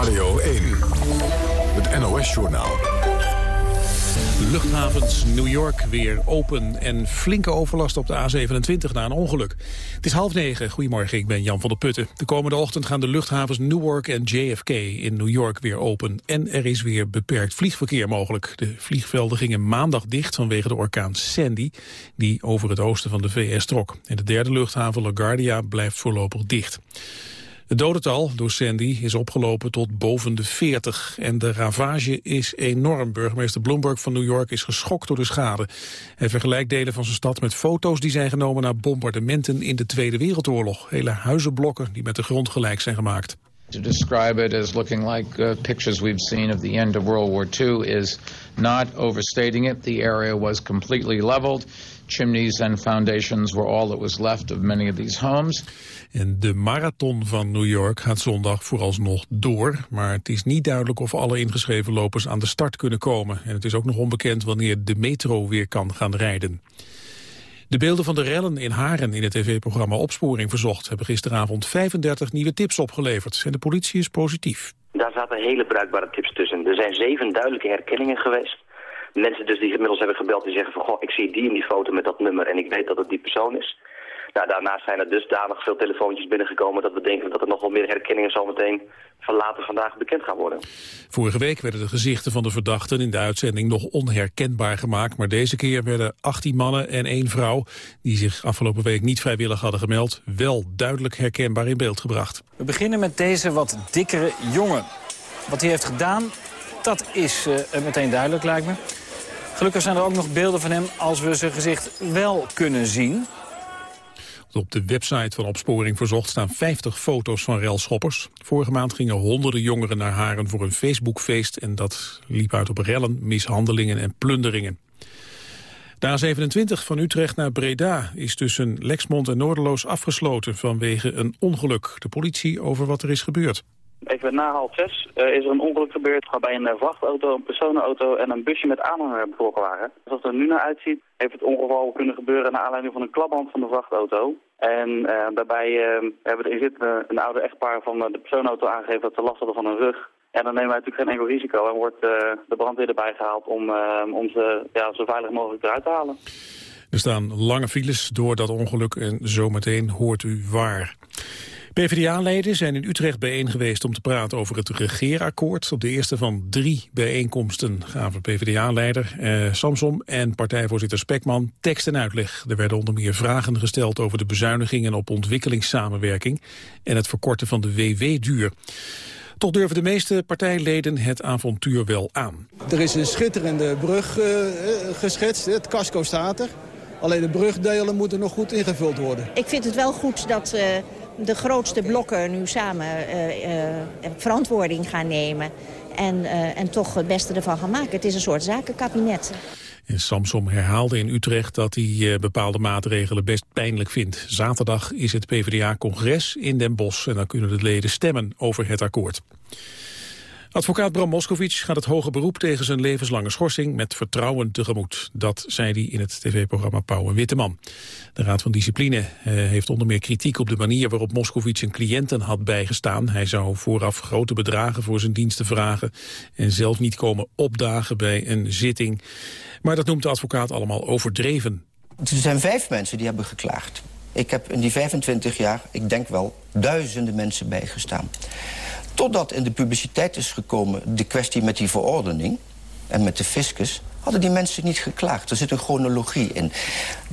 Radio 1, het NOS-journaal. Luchthavens New York weer open en flinke overlast op de A27 na een ongeluk. Het is half negen. Goedemorgen, ik ben Jan van der Putten. De komende ochtend gaan de luchthavens Newark en JFK in New York weer open. En er is weer beperkt vliegverkeer mogelijk. De vliegvelden gingen maandag dicht vanwege de orkaan Sandy... die over het oosten van de VS trok. En de derde luchthaven LaGuardia blijft voorlopig dicht. Het dodental door Sandy is opgelopen tot boven de 40 en de ravage is enorm. Burgemeester Bloomberg van New York is geschokt door de schade. Hij vergelijkt delen van zijn stad met foto's die zijn genomen na bombardementen in de Tweede Wereldoorlog. Hele huizenblokken die met de grond gelijk zijn gemaakt. To describe it as looking like uh, pictures we've seen of the end of World War II is not overstating it. The area was completely leveled. Chimneys and foundations were all that was left of many of these homes. En de marathon van New York gaat zondag vooralsnog door. Maar het is niet duidelijk of alle ingeschreven lopers aan de start kunnen komen. En het is ook nog onbekend wanneer de metro weer kan gaan rijden. De beelden van de rellen in Haren in het tv-programma Opsporing Verzocht... hebben gisteravond 35 nieuwe tips opgeleverd. En de politie is positief. Daar zaten hele bruikbare tips tussen. Er zijn zeven duidelijke herkenningen geweest. Mensen dus die inmiddels hebben gebeld die zeggen van... goh, ik zie die in die foto met dat nummer en ik weet dat het die persoon is. Nou, daarnaast zijn er dusdanig veel telefoontjes binnengekomen... dat we denken dat er nog wel meer herkenningen zometeen van later vandaag bekend gaan worden. Vorige week werden de gezichten van de verdachten in de uitzending nog onherkenbaar gemaakt. Maar deze keer werden 18 mannen en één vrouw, die zich afgelopen week niet vrijwillig hadden gemeld, wel duidelijk herkenbaar in beeld gebracht. We beginnen met deze wat dikkere jongen. Wat hij heeft gedaan, dat is uh, meteen duidelijk lijkt me. Gelukkig zijn er ook nog beelden van hem als we zijn gezicht wel kunnen zien. Op de website van Opsporing Verzocht staan 50 foto's van relschoppers. Vorige maand gingen honderden jongeren naar Haren voor een Facebookfeest... en dat liep uit op rellen, mishandelingen en plunderingen. De A27 van Utrecht naar Breda is tussen Lexmond en Noorderloos afgesloten vanwege een ongeluk. De politie over wat er is gebeurd. Even na half zes uh, is er een ongeluk gebeurd waarbij een uh, vrachtauto, een personenauto en een busje met aanhanger betrokken waren. Zoals het er nu naar uitziet heeft het ongeval kunnen gebeuren naar aanleiding van een klapband van de vrachtauto. En uh, daarbij hebben de inzittenden een oude echtpaar van de personenauto aangegeven dat ze last hadden van hun rug. En dan nemen wij natuurlijk geen enkel risico en wordt de brandweer erbij gehaald om, om ze ja, zo veilig mogelijk eruit te halen. Er staan lange files door dat ongeluk en zometeen hoort u waar. PvdA-leden zijn in Utrecht bijeen geweest om te praten over het regeerakkoord. Op de eerste van drie bijeenkomsten gaven PvdA-leider eh, Samsom en partijvoorzitter Spekman tekst en uitleg. Er werden onder meer vragen gesteld over de bezuinigingen op ontwikkelingssamenwerking en het verkorten van de WW-duur. Toch durven de meeste partijleden het avontuur wel aan. Er is een schitterende brug uh, geschetst, het casco staat er. Alleen de brugdelen moeten nog goed ingevuld worden. Ik vind het wel goed dat uh, de grootste blokken nu samen uh, uh, verantwoording gaan nemen. En, en toch het beste ervan gaan maken. Het is een soort zakenkabinet. En Samsom herhaalde in Utrecht dat hij bepaalde maatregelen best pijnlijk vindt. Zaterdag is het PvdA-congres in Den Bosch en dan kunnen de leden stemmen over het akkoord. Advocaat Bram Moskowitz gaat het hoge beroep tegen zijn levenslange schorsing met vertrouwen tegemoet. Dat zei hij in het tv-programma Pauw en Witteman. De Raad van Discipline eh, heeft onder meer kritiek op de manier waarop Moskowitz zijn cliënten had bijgestaan. Hij zou vooraf grote bedragen voor zijn diensten vragen en zelf niet komen opdagen bij een zitting. Maar dat noemt de advocaat allemaal overdreven. Er zijn vijf mensen die hebben geklaagd. Ik heb in die 25 jaar, ik denk wel, duizenden mensen bijgestaan. Totdat in de publiciteit is gekomen de kwestie met die verordening... en met de fiscus, hadden die mensen niet geklaagd. Er zit een chronologie in.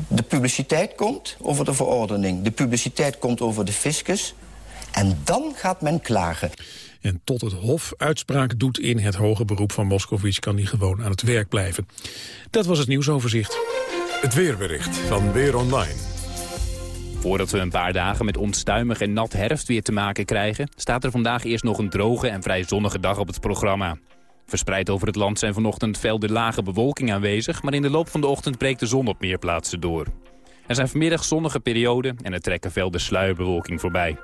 De publiciteit komt over de verordening. De publiciteit komt over de fiscus. En dan gaat men klagen. En tot het Hof uitspraak doet in het hoge beroep van Moskovits... kan hij gewoon aan het werk blijven. Dat was het nieuwsoverzicht. Het weerbericht van Weer Online. Voordat we een paar dagen met onstuimig en nat herfstweer te maken krijgen... staat er vandaag eerst nog een droge en vrij zonnige dag op het programma. Verspreid over het land zijn vanochtend velden lage bewolking aanwezig... maar in de loop van de ochtend breekt de zon op meer plaatsen door. Er zijn vanmiddag zonnige perioden en er trekken velden sluierbewolking voorbij.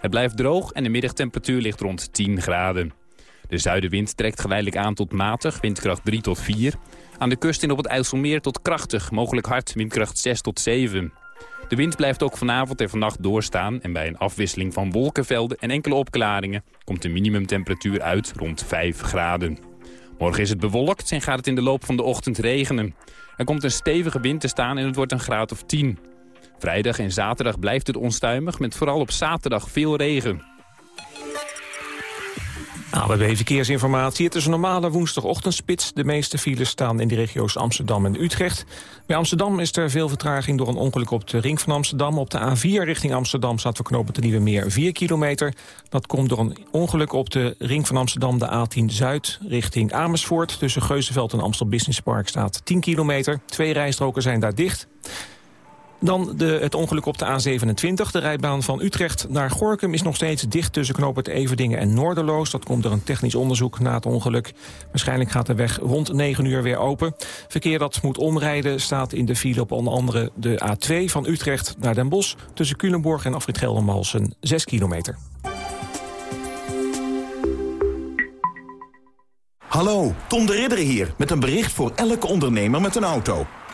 Het blijft droog en de middagtemperatuur ligt rond 10 graden. De zuidenwind trekt geleidelijk aan tot matig, windkracht 3 tot 4. Aan de kust en op het IJsselmeer tot krachtig, mogelijk hard, windkracht 6 tot 7. De wind blijft ook vanavond en vannacht doorstaan... en bij een afwisseling van wolkenvelden en enkele opklaringen... komt de minimumtemperatuur uit rond 5 graden. Morgen is het bewolkt en gaat het in de loop van de ochtend regenen. Er komt een stevige wind te staan en het wordt een graad of 10. Vrijdag en zaterdag blijft het onstuimig, met vooral op zaterdag veel regen. ABB Verkeersinformatie. Het is een normale woensdagochtendspits. De meeste files staan in de regio's Amsterdam en Utrecht. Bij Amsterdam is er veel vertraging door een ongeluk op de ring van Amsterdam. Op de A4 richting Amsterdam staat voor knopen de Nieuwe Meer 4 kilometer. Dat komt door een ongeluk op de ring van Amsterdam, de A10 Zuid, richting Amersfoort. Tussen Geuzenveld en Amstel Business Park staat 10 kilometer. Twee rijstroken zijn daar dicht. Dan de, het ongeluk op de A27. De rijbaan van Utrecht naar Gorkum is nog steeds dicht tussen knooppunt Everdingen en Noorderloos. Dat komt door een technisch onderzoek na het ongeluk. Waarschijnlijk gaat de weg rond 9 uur weer open. Verkeer dat moet omrijden staat in de file op onder andere de A2 van Utrecht naar Den Bosch. Tussen Culemborg en Afrit Geldermalsen 6 kilometer. Hallo, Tom de Ridder hier met een bericht voor elke ondernemer met een auto.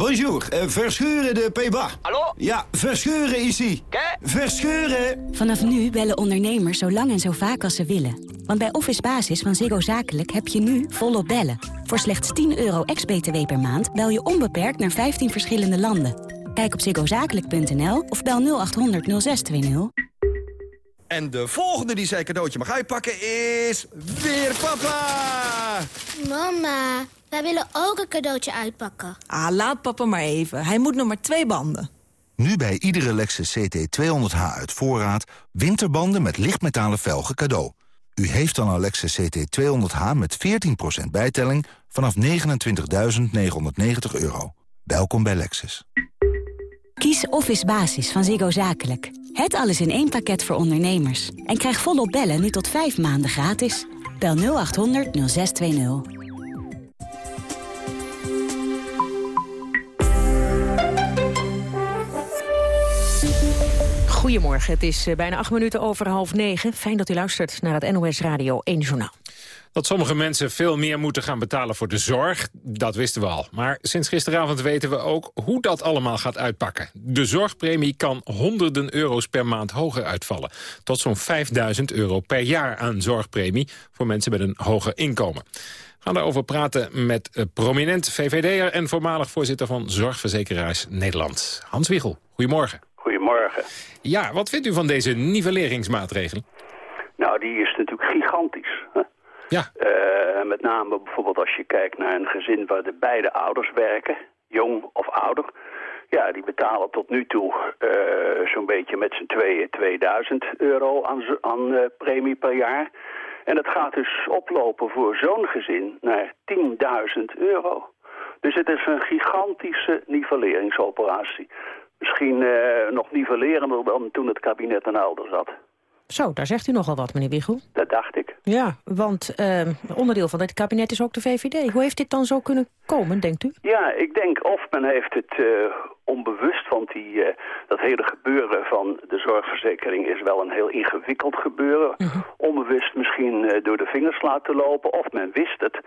Bonjour, uh, Verscheuren de Peba. Hallo? Ja, Verscheuren ici. Què? Verscheuren. Vanaf nu bellen ondernemers zo lang en zo vaak als ze willen. Want bij Office Basis van Ziggo Zakelijk heb je nu volop bellen. Voor slechts 10 euro ex-BTW per maand bel je onbeperkt naar 15 verschillende landen. Kijk op ziggozakelijk.nl of bel 0800 0620. En de volgende die zijn cadeautje mag uitpakken is... weer papa! Mama, wij willen ook een cadeautje uitpakken. Ah, laat papa maar even. Hij moet nog maar twee banden. Nu bij iedere Lexus CT200H uit voorraad... winterbanden met lichtmetalen velgen cadeau. U heeft dan een Lexus CT200H met 14% bijtelling... vanaf 29.990 euro. Welkom bij Lexus. Kies Office Basis van Ziggo Zakelijk. Het alles in één pakket voor ondernemers. En krijg volop bellen nu tot vijf maanden gratis. Bel 0800 0620. Goedemorgen, het is eh, bijna acht minuten over half negen. Fijn dat u luistert naar het NOS Radio 1 Journaal. Dat sommige mensen veel meer moeten gaan betalen voor de zorg, dat wisten we al. Maar sinds gisteravond weten we ook hoe dat allemaal gaat uitpakken. De zorgpremie kan honderden euro's per maand hoger uitvallen. Tot zo'n 5000 euro per jaar aan zorgpremie voor mensen met een hoger inkomen. We gaan daarover praten met eh, prominent VVD'er en voormalig voorzitter van Zorgverzekeraars Nederland. Hans Wiegel, goedemorgen. Goedemorgen. Ja, wat vindt u van deze nivelleringsmaatregelen? Nou, die is natuurlijk gigantisch. Hè? Ja. Uh, met name bijvoorbeeld als je kijkt naar een gezin waar de beide ouders werken, jong of ouder. Ja, die betalen tot nu toe uh, zo'n beetje met z'n tweeën 2000 euro aan, aan uh, premie per jaar. En dat gaat dus oplopen voor zo'n gezin naar 10.000 euro. Dus het is een gigantische nivelleringsoperatie. Misschien uh, nog nivellerender dan toen het kabinet aan ouder zat. Zo, daar zegt u nogal wat, meneer Wiegel. Dat dacht ik. Ja, want uh, onderdeel van dit kabinet is ook de VVD. Hoe heeft dit dan zo kunnen komen, denkt u? Ja, ik denk of men heeft het uh, onbewust, want die, uh, dat hele gebeuren van de zorgverzekering is wel een heel ingewikkeld gebeuren. -huh. Onbewust misschien door de vingers laten lopen, of men wist het.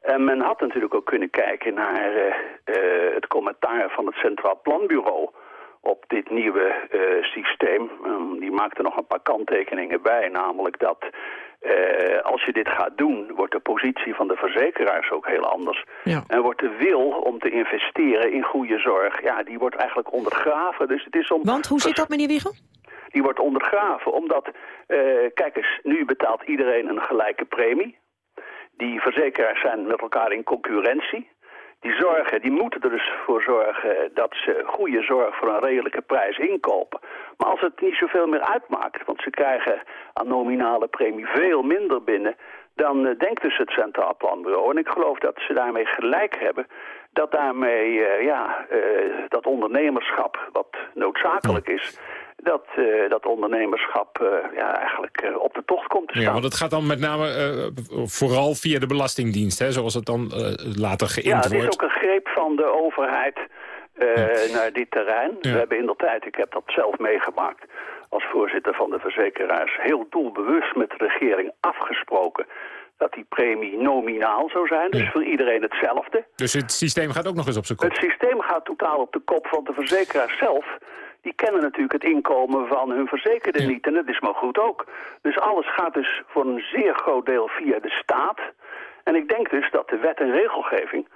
En men had natuurlijk ook kunnen kijken naar het commentaar van het Centraal Planbureau op dit nieuwe uh, systeem. Um, die maakte nog een paar kanttekeningen bij, namelijk dat uh, als je dit gaat doen, wordt de positie van de verzekeraars ook heel anders. Ja. En wordt de wil om te investeren in goede zorg, ja, die wordt eigenlijk ondergraven. Dus het is om... Want, hoe zit dat, meneer Wiegel? die wordt ondergraven. Omdat, eh, kijk eens, nu betaalt iedereen een gelijke premie. Die verzekeraars zijn met elkaar in concurrentie. Die zorgen, die moeten er dus voor zorgen dat ze goede zorg voor een redelijke prijs inkopen. Maar als het niet zoveel meer uitmaakt, want ze krijgen aan nominale premie veel minder binnen, dan uh, denkt dus het Centraal Planbureau, en ik geloof dat ze daarmee gelijk hebben, dat daarmee uh, ja, uh, dat ondernemerschap, wat noodzakelijk is, dat, uh, dat ondernemerschap uh, ja, eigenlijk uh, op de tocht komt te staan. Ja, want het gaat dan met name vooral via de Belastingdienst, hè, zoals het dan later geïnd wordt. Ja, het is ook een greep van de overheid ja. naar dit terrein. Ja. We hebben in de tijd, ik heb dat zelf meegemaakt als voorzitter van de verzekeraars, heel doelbewust met de regering afgesproken dat die premie nominaal zou zijn. Dus ja. voor iedereen hetzelfde. Dus het systeem gaat ook nog eens op zijn kop? Het systeem gaat totaal op de kop, want de verzekeraars zelf die kennen natuurlijk het inkomen van hun verzekerde ja. niet. En dat is maar goed ook. Dus alles gaat dus voor een zeer groot deel via de staat. En ik denk dus dat de wet en regelgeving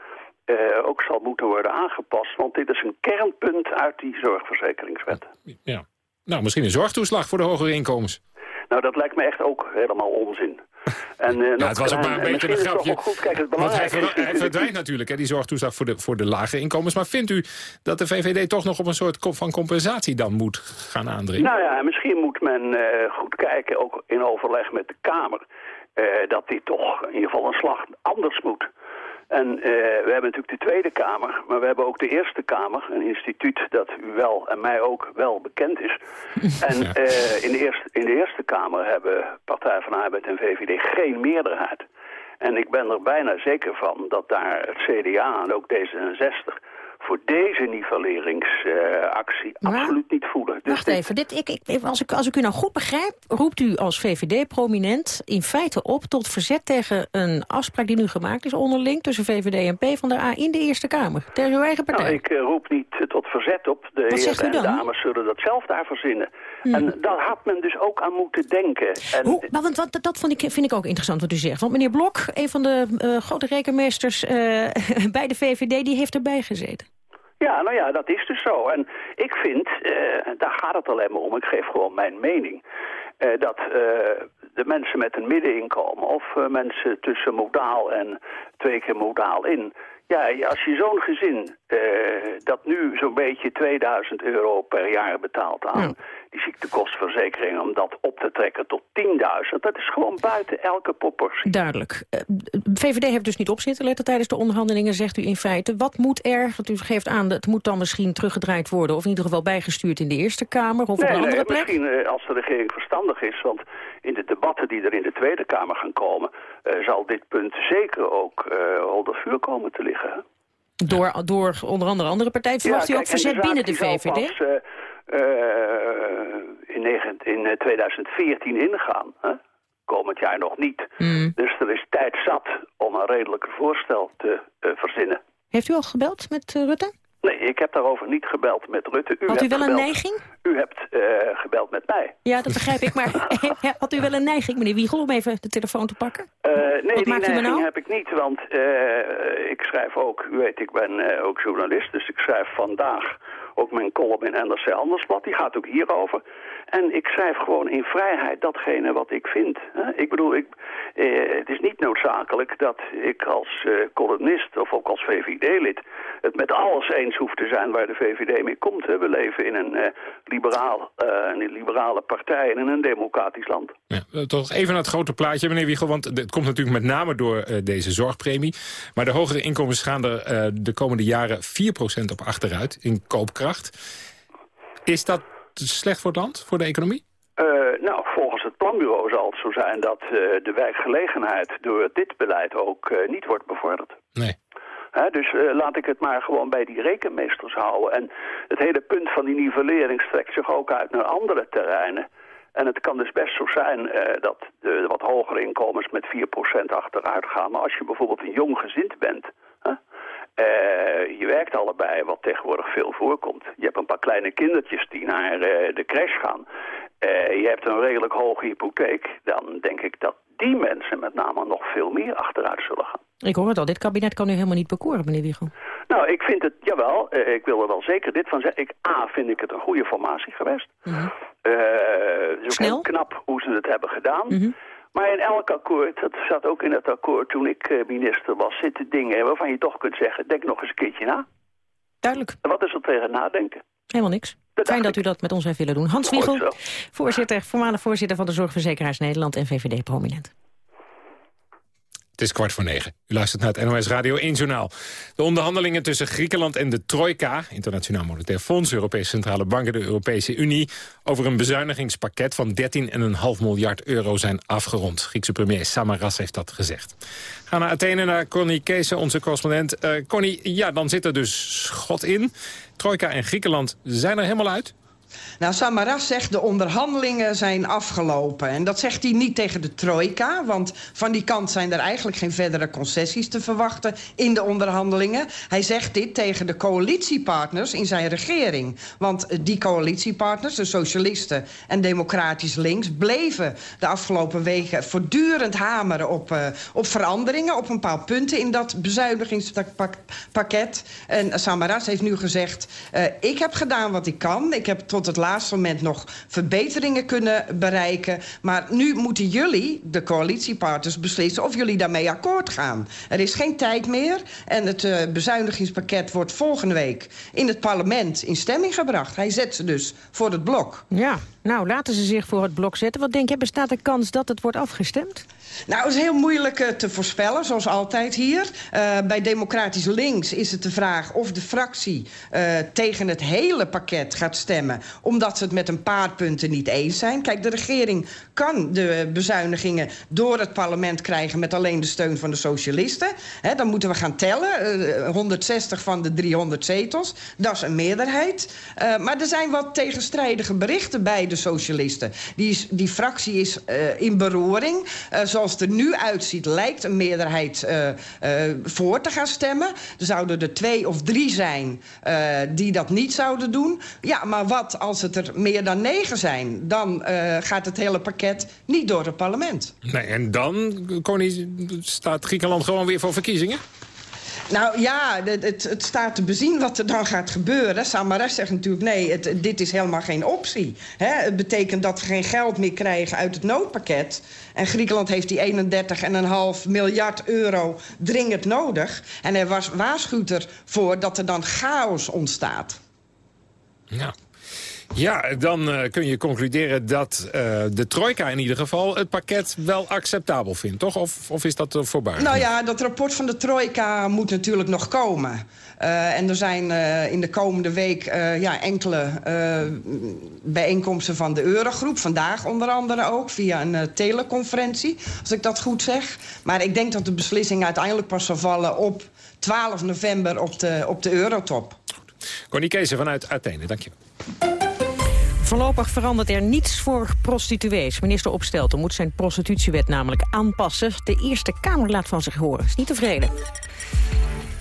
uh, ook zal moeten worden aangepast. Want dit is een kernpunt uit die zorgverzekeringswet. Ja. Nou, misschien een zorgtoeslag voor de hogere inkomens. Nou, dat lijkt me echt ook helemaal onzin. En, uh, ja, het was ook maar een beetje een grapje. Goed, kijk, het Want hij, ver, hij verdwijnt natuurlijk, hè, die zorgtoeslag voor de, voor de lage inkomens. Maar vindt u dat de VVD toch nog op een soort van compensatie dan moet gaan aandringen? Nou ja, misschien moet men uh, goed kijken, ook in overleg met de Kamer... Uh, dat dit toch in ieder geval een slag anders moet. En uh, we hebben natuurlijk de Tweede Kamer, maar we hebben ook de Eerste Kamer. Een instituut dat u wel en mij ook wel bekend is. En uh, in, de eerste, in de Eerste Kamer hebben Partij van Arbeid en VVD geen meerderheid. En ik ben er bijna zeker van dat daar het CDA en ook D66 voor deze nivelleringsactie uh, absoluut niet voelen. Dus Wacht dit... even, dit, ik, ik, als, ik, als ik u nou goed begrijp, roept u als VVD-prominent in feite op tot verzet tegen een afspraak die nu gemaakt is onderling tussen VVD en P van de A in de Eerste Kamer, tegen uw eigen partij. Nou, ik uh, roep niet tot verzet op. De heren en dames zullen dat zelf daar verzinnen. Hmm. En daar had men dus ook aan moeten denken. En... Hoe, want, want, dat vond ik, vind ik ook interessant wat u zegt. Want meneer Blok, een van de grote rekenmeesters bij de VVD, die heeft erbij gezeten. Ja, nou ja, dat is dus zo. En ik vind, uh, daar gaat het alleen maar om, ik geef gewoon mijn mening... Uh, dat uh, de mensen met een middeninkomen of mensen tussen modaal en twee keer modaal in... Ja, als je zo'n gezin dat nu zo'n beetje 2000 euro per jaar betaalt aan... die ziektekostenverzekering om dat op te trekken tot 10.000. Dat is gewoon buiten elke proportie. Duidelijk. Uh, VVD heeft dus niet op zitten letten tijdens de onderhandelingen, zegt u in feite. Wat moet er, want u geeft aan, het moet dan misschien teruggedraaid worden... of in ieder geval bijgestuurd in de Eerste Kamer of nee, op een andere nee, plek? Misschien uh, als de regering verstandig is, want in de debatten die er in de Tweede Kamer gaan komen... Uh, zal dit punt zeker ook onder vuur komen te liggen. Door, door onder andere andere partijen. Verwacht ja, u ook verzet binnen de VVD? Pas, uh, in, 9, in 2014 ingaan. Hè? Komend jaar nog niet. Mm. Dus er is tijd zat om een redelijke voorstel te uh, verzinnen. Heeft u al gebeld met Rutte? Nee, ik heb daarover niet gebeld met Rutte. U had u wel gebeld, een neiging? U hebt uh, gebeld met mij. Ja, dat begrijp ik. Maar had u wel een neiging, meneer Wiegel, om even de telefoon te pakken? Uh, nee, Wat die neiging nou? heb ik niet. Want uh, ik schrijf ook, u weet, ik ben ook journalist. Dus ik schrijf vandaag ook mijn column in NRC Handelsblad. Die gaat ook hierover. En ik schrijf gewoon in vrijheid datgene wat ik vind. Ik bedoel, ik, eh, het is niet noodzakelijk dat ik als eh, columnist of ook als VVD-lid... het met alles eens hoeft te zijn waar de VVD mee komt. Hè. We leven in een, eh, liberaal, een liberale partij en in een democratisch land. Ja, toch even naar het grote plaatje, meneer Wiegel. Want het komt natuurlijk met name door deze zorgpremie. Maar de hogere inkomens gaan er de komende jaren 4% op achteruit in koopkracht. Is dat slecht voor het land, voor de economie? Uh, nou, volgens het planbureau zal het zo zijn dat uh, de werkgelegenheid door dit beleid ook uh, niet wordt bevorderd. Nee. Dus laat ik het maar gewoon bij die rekenmeesters houden. En het hele punt van die nivellering strekt zich ook uit naar andere terreinen. En het kan dus best zo zijn dat de wat hogere inkomens met 4% achteruit gaan. Maar als je bijvoorbeeld een jong gezind bent... Uh, je werkt allebei, wat tegenwoordig veel voorkomt. Je hebt een paar kleine kindertjes die naar de crash gaan. Je hebt een redelijk hoge hypotheek. Dan denk ik dat die mensen met name nog veel meer achteruit zullen gaan. Ik hoor het al, dit kabinet kan u helemaal niet bekoren, meneer Wiegel. Nou, ik vind het, jawel, uh, ik wil er wel zeker dit van zeggen. Ik, A, vind ik het een goede formatie geweest. Mm -hmm. uh, het is ook heel knap hoe ze het hebben gedaan. Mm -hmm. Maar in elk akkoord, dat zat ook in het akkoord toen ik uh, minister was, zitten dingen waarvan je toch kunt zeggen, denk nog eens een keertje na. Duidelijk. En wat is er tegen nadenken? Helemaal niks. Fijn dat u dat met ons heeft willen doen. Hans Wiegel, voorzitter, voormalig voorzitter van de Zorgverzekeraars Nederland en VVD-prominent. Het is kwart voor negen. U luistert naar het NOS Radio 1 Journaal. De onderhandelingen tussen Griekenland en de Trojka... Internationaal Monetair Fonds, Europese Centrale Bank en de Europese Unie... over een bezuinigingspakket van 13,5 miljard euro zijn afgerond. Griekse premier Samaras heeft dat gezegd. Ga naar Athene, naar Connie Kees, onze correspondent. Uh, Connie, ja, dan zit er dus schot in. Trojka en Griekenland zijn er helemaal uit? Nou, Samaras zegt de onderhandelingen zijn afgelopen. En dat zegt hij niet tegen de trojka... want van die kant zijn er eigenlijk geen verdere concessies te verwachten... in de onderhandelingen. Hij zegt dit tegen de coalitiepartners in zijn regering. Want die coalitiepartners, de socialisten en democratisch links... bleven de afgelopen weken voortdurend hameren op, uh, op veranderingen... op een paar punten in dat bezuinigingspakket. En Samaras heeft nu gezegd... Uh, ik heb gedaan wat ik kan. Ik heb tot tot het laatste moment nog verbeteringen kunnen bereiken. Maar nu moeten jullie, de coalitiepartners, beslissen of jullie daarmee akkoord gaan. Er is geen tijd meer en het uh, bezuinigingspakket wordt volgende week in het parlement in stemming gebracht. Hij zet ze dus voor het blok. Ja, nou laten ze zich voor het blok zetten. Wat denk je, bestaat er kans dat het wordt afgestemd? Nou, het is heel moeilijk uh, te voorspellen, zoals altijd hier. Uh, bij Democratisch Links is het de vraag of de fractie uh, tegen het hele pakket gaat stemmen... omdat ze het met een paar punten niet eens zijn. Kijk, de regering kan de bezuinigingen door het parlement krijgen... met alleen de steun van de socialisten. Dan moeten we gaan tellen. 160 van de 300 zetels. Dat is een meerderheid. maar er zijn wat tegenstrijdige berichten bij de socialisten. Die, is, die fractie is in beroering... zoals het er nu uitziet, lijkt een meerderheid uh, uh, voor te gaan stemmen. Er zouden er twee of drie zijn uh, die dat niet zouden doen. Ja, maar wat als het er meer dan negen zijn? Dan gaat het hele pakket niet door het parlement. Nee, en dan, staat Griekenland gewoon weer voor verkiezingen? Nou ja, het, het, staat te bezien wat er dan gaat gebeuren. Samaras zegt natuurlijk, nee, dit is helemaal geen optie. Het betekent dat we geen geld meer krijgen uit het noodpakket. En Griekenland heeft die 31,5 miljard euro dringend nodig. En er was, waarschuwt ervoor dat er dan chaos ontstaat. Ja. Ja, dan uh, kun je concluderen dat uh, de trojka in ieder geval het pakket wel acceptabel vindt, toch? Of, of is dat uh, voorbij? Nou ja, dat rapport van de trojka moet natuurlijk nog komen. en er zijn in de komende week ja, enkele bijeenkomsten van de Eurogroep. Vandaag onder andere ook, via een teleconferentie, als ik dat goed zeg. Maar ik denk dat de beslissing uiteindelijk pas zal vallen op 12 november op de, op de Eurotop. Connie Kees vanuit Athene, dank je. Voorlopig verandert er niets voor prostituees. Minister Opstelten moet zijn prostitutiewet namelijk aanpassen. De Eerste Kamer laat van zich horen. Is niet tevreden.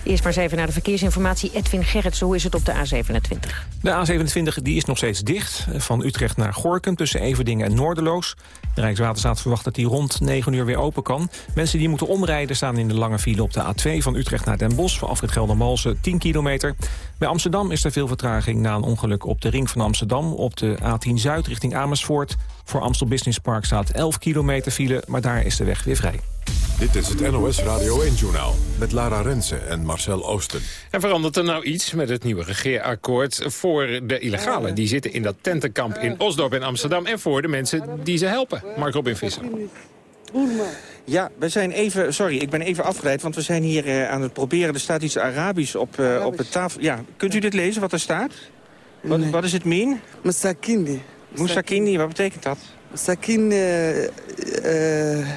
Eerst maar eens even naar de verkeersinformatie. Edwin Gerritsen, hoe is het op de A27? De A27 die is nog steeds dicht. Van Utrecht naar Gorkum tussen Everdingen en Noorderloos. De Rijkswaterstaat verwacht dat die rond 9 uur weer open kan. Mensen die moeten omrijden staan in de lange file op de A2... van Utrecht naar Den Bosch, vanaf het Geldermalsen 10 kilometer. Bij Amsterdam is er veel vertraging na een ongeluk op de ring van Amsterdam... op de A10 Zuid richting Amersfoort. Voor Amstel Business Park staat 11 kilometer file, maar daar is de weg weer vrij. Dit is het NOS Radio 1-journaal met Lara Rensen en Marcel Oosten. En verandert er nou iets met het nieuwe regeerakkoord voor de illegalen? Die zitten in dat tentenkamp in Osdorp in Amsterdam... en voor de mensen die ze helpen. Mark Robin Visser. Ja, we zijn even... Sorry, ik ben even afgeleid, want we zijn hier uh, aan het proberen. Er staat iets Arabisch op, uh, op de tafel. Ja, kunt u dit lezen, wat er staat? Wat, nee. wat is het mean? Masakindi. Musakini, wat betekent dat? Masakin... Uh,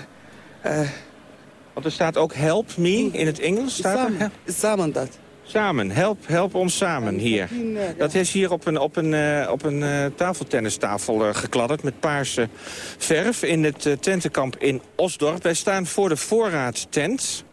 want er staat ook help me in het Engels. Staat samen, er? samen dat. Samen, help, help ons samen hier. Dat is hier op een, op een, uh, op een uh, tafeltennistafel uh, gekladderd met paarse verf in het tentenkamp in Osdorp. Wij staan voor de voorraadtent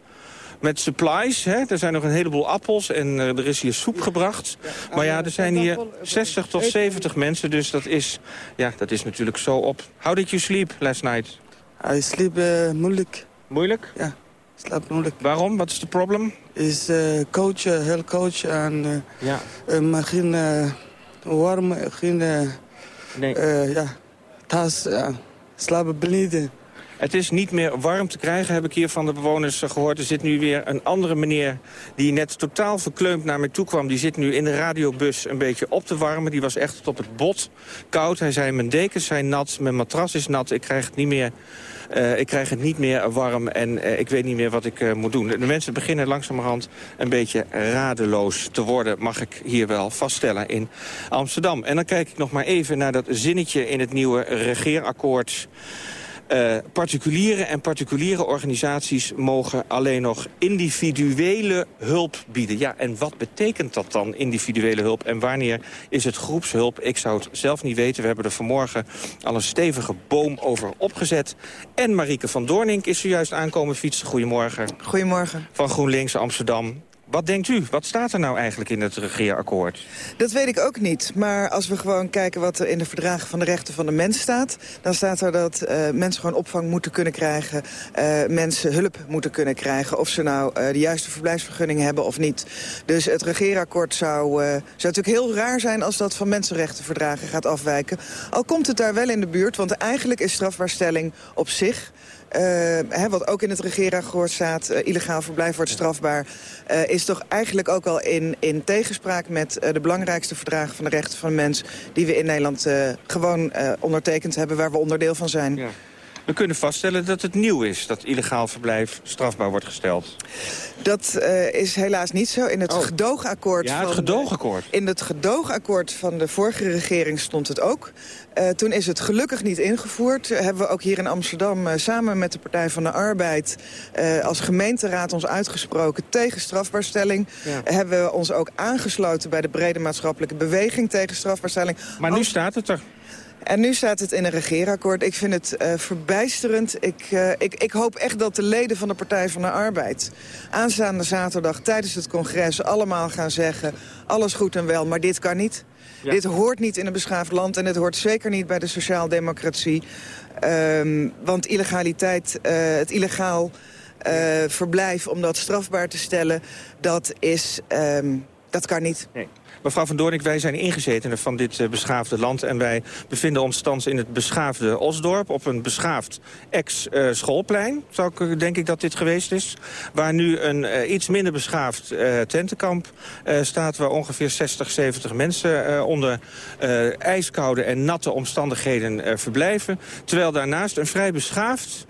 met supplies. Hè. Er zijn nog een heleboel appels en er is hier soep gebracht. Maar ja, er zijn hier 60 tot 70 mensen, dus dat is, ja, dat is natuurlijk zo op. How did you sleep last night? I sleep moeilijk. Moeilijk? Ja. Slaap nodig. Waarom? Wat is het probleem? Is uh, coach, uh, heel coach en ja. maar geen warm, geen nee. ja, thuis slapen beneden. Het is niet meer warm te krijgen, heb ik hier van de bewoners gehoord. Er zit nu weer een andere meneer die net totaal verkleumd naar mij toe kwam. Die zit nu in de radiobus een beetje op te warmen. Die was echt tot het bot koud. Hij zei, mijn dekens zijn nat, mijn matras is nat. Ik krijg het niet meer, uh, ik krijg het niet meer warm en uh, ik weet niet meer wat ik uh, moet doen. De mensen beginnen langzamerhand een beetje radeloos te worden... mag ik hier wel vaststellen in Amsterdam. En dan kijk ik nog maar even naar dat zinnetje in het nieuwe regeerakkoord... Uh, particuliere en particuliere organisaties mogen alleen nog individuele hulp bieden. Ja, en wat betekent dat dan, individuele hulp? En wanneer is het groepshulp? Ik zou het zelf niet weten. We hebben er vanmorgen al een stevige boom over opgezet. En Marieke van Doornink is zojuist aankomen fietsen. Goedemorgen. Goedemorgen. Van GroenLinks Amsterdam. Wat denkt u? Wat staat er nou eigenlijk in het regeerakkoord? Dat weet ik ook niet. Maar als we gewoon kijken wat er in de verdragen van de rechten van de mens staat... dan staat er dat uh, mensen gewoon opvang moeten kunnen krijgen. Uh, mensen hulp moeten kunnen krijgen. Of ze nou uh, de juiste verblijfsvergunning hebben of niet. Dus het regeerakkoord zou, zou natuurlijk heel raar zijn... als dat van mensenrechtenverdragen gaat afwijken. Al komt het daar wel in de buurt. Want eigenlijk is strafbaarstelling op zich... Hè, wat ook in het regeerakkoord staat, uh, illegaal verblijf wordt strafbaar... Uh, is toch eigenlijk ook al in, in tegenspraak met de belangrijkste verdragen van de rechten van de mens... die we in Nederland gewoon ondertekend hebben, waar we onderdeel van zijn. Ja. We kunnen vaststellen dat het nieuw is, dat illegaal verblijf strafbaar wordt gesteld. Dat uh, is helaas niet zo. In het oh. gedoogakkoord... Ja, het gedoogakkoord. In het gedoogakkoord van de vorige regering stond het ook. Uh, toen is het gelukkig niet ingevoerd. Uh, hebben we ook hier in Amsterdam samen met de Partij van de Arbeid... als gemeenteraad ons uitgesproken tegen strafbaarstelling. Ja. Hebben we ons ook aangesloten bij de brede maatschappelijke beweging tegen strafbaarstelling. Maar nu staat het er. En nu staat het in een regeerakkoord. Ik vind het uh, verbijsterend. Ik, uh, ik, ik hoop echt dat de leden van de Partij van de Arbeid... aanstaande zaterdag tijdens het congres allemaal gaan zeggen... alles goed en wel, maar dit kan niet. Ja. Dit hoort niet in een beschaafd land en het hoort zeker niet bij de sociaaldemocratie. Um, want illegaliteit, uh, het illegaal verblijf om dat strafbaar te stellen... dat, is, um, dat kan niet. Nee. Mevrouw van Doornik, wij zijn ingezetenen van dit uh, beschaafde land... en wij bevinden ons thans in het beschaafde Osdorp... op een beschaafd ex-schoolplein, zou ik, denk ik dat dit geweest is... waar nu een uh, iets minder beschaafd tentenkamp staat... waar ongeveer 60, 70 mensen onder ijskoude en natte omstandigheden verblijven. Terwijl daarnaast een vrij beschaafd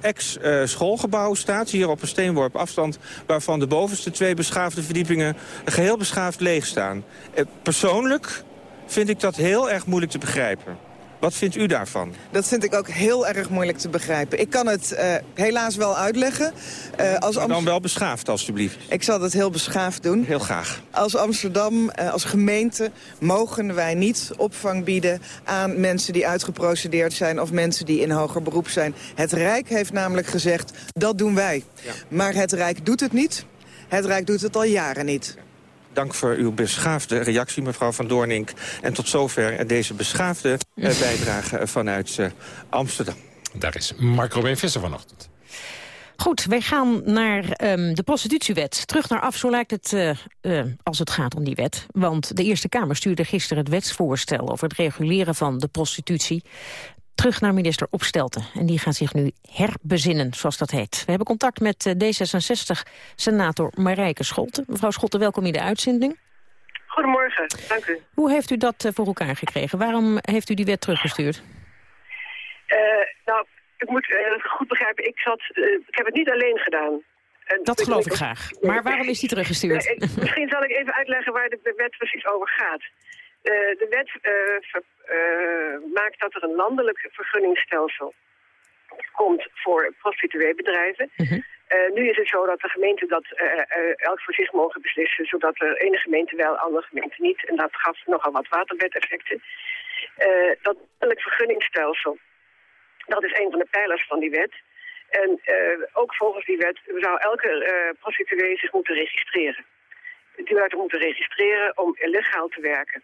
ex-schoolgebouw staat... hier op een steenworp afstand... waarvan de bovenste twee beschaafde verdiepingen geheel beschaafd leeg staan. Uh, persoonlijk vind ik dat heel erg moeilijk te begrijpen. Wat vindt u daarvan? Dat vind ik ook heel erg moeilijk te begrijpen. Ik kan het uh, helaas wel uitleggen. Uh, als dan wel beschaafd, alstublieft. Ik zal het heel beschaafd doen. Heel graag. Als Amsterdam, uh, als gemeente, mogen wij niet opvang bieden... aan mensen die uitgeprocedeerd zijn of mensen die in hoger beroep zijn. Het Rijk heeft namelijk gezegd, dat doen wij. Ja. Maar het Rijk doet het niet. Het Rijk doet het al jaren niet. Dank voor uw beschaafde reactie, mevrouw Van Doornink. En tot zover deze beschaafde uh, bijdrage vanuit uh, Amsterdam. Daar is Mark Robin Visser vanochtend. Goed, wij gaan naar um, de prostitutiewet. Terug naar af, zo lijkt het uh, uh, als het gaat om die wet. Want de Eerste Kamer stuurde gisteren het wetsvoorstel... over het reguleren van de prostitutie terug naar minister Opstelten. En die gaat zich nu herbezinnen, zoals dat heet. We hebben contact met eh, D66-senator Marijke Scholten. Mevrouw Scholten, welkom in de uitzending. Goedemorgen, dank u. Hoe heeft u dat eh, voor elkaar gekregen? Waarom heeft u die wet teruggestuurd? Uh, nou, ik moet uh, goed begrijpen, ik, zat, uh, ik heb het niet alleen gedaan. En dat geloof ik graag. Maar waarom is die teruggestuurd? ik, misschien zal ik even uitleggen waar de wet precies over gaat. Uh, de wet ver, uh, maakt dat er een landelijk vergunningsstelsel komt voor prostitueebedrijven. -hmm. nu is het zo dat de gemeenten dat elk voor zich mogen beslissen... zodat de ene gemeente wel, andere gemeente niet. En dat gaf nogal wat waterbedeffecten. dat landelijk vergunningsstelsel, dat is een van de pijlers van die wet... En ook volgens die wet zou elke prostituee zich moeten registreren. Die zou moeten registreren om legaal te werken.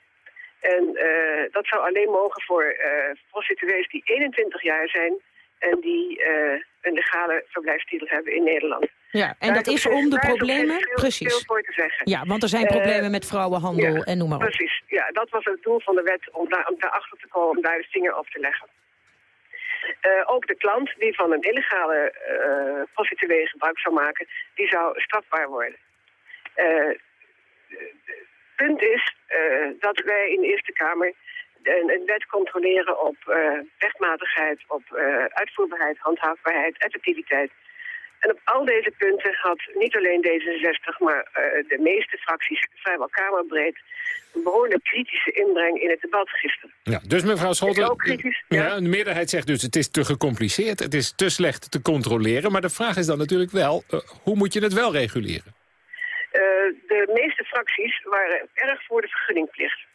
En uh, dat zou alleen mogen voor uh, prostituees die 21 jaar zijn en die eh, een legale verblijfstitel hebben in Nederland. Ja, en Daar dat is ook om de problemen? veel- Precies. Veel voor te zeggen. Ja, want er zijn Eh, problemen met vrouwenhandel ja, en noem maar op. Precies, ja, dat was het doel van de wet om, daar, om daarachter te komen, om daar de vinger op te leggen. Eh, ook de klant die van een illegale eh prostituee gebruik zou maken, die zou strafbaar worden. Eh, Het punt is eh, dat wij in de Eerste Kamer een, een wet controleren op eh, rechtmatigheid, op eh, uitvoerbaarheid, handhaafbaarheid, effectiviteit. En op al deze punten had niet alleen D66, maar eh, de meeste fracties vrijwel kamerbreed een behoorlijk kritische inbreng in het debat gisteren. Ja, dus mevrouw Scholten, ook kritisch, ja. de meerderheid zegt dus het is te gecompliceerd, het is te slecht te controleren. Maar de vraag is dan natuurlijk wel, eh, hoe moet je het wel reguleren? Eh, de meeste fracties waren erg voor de vergunningplicht.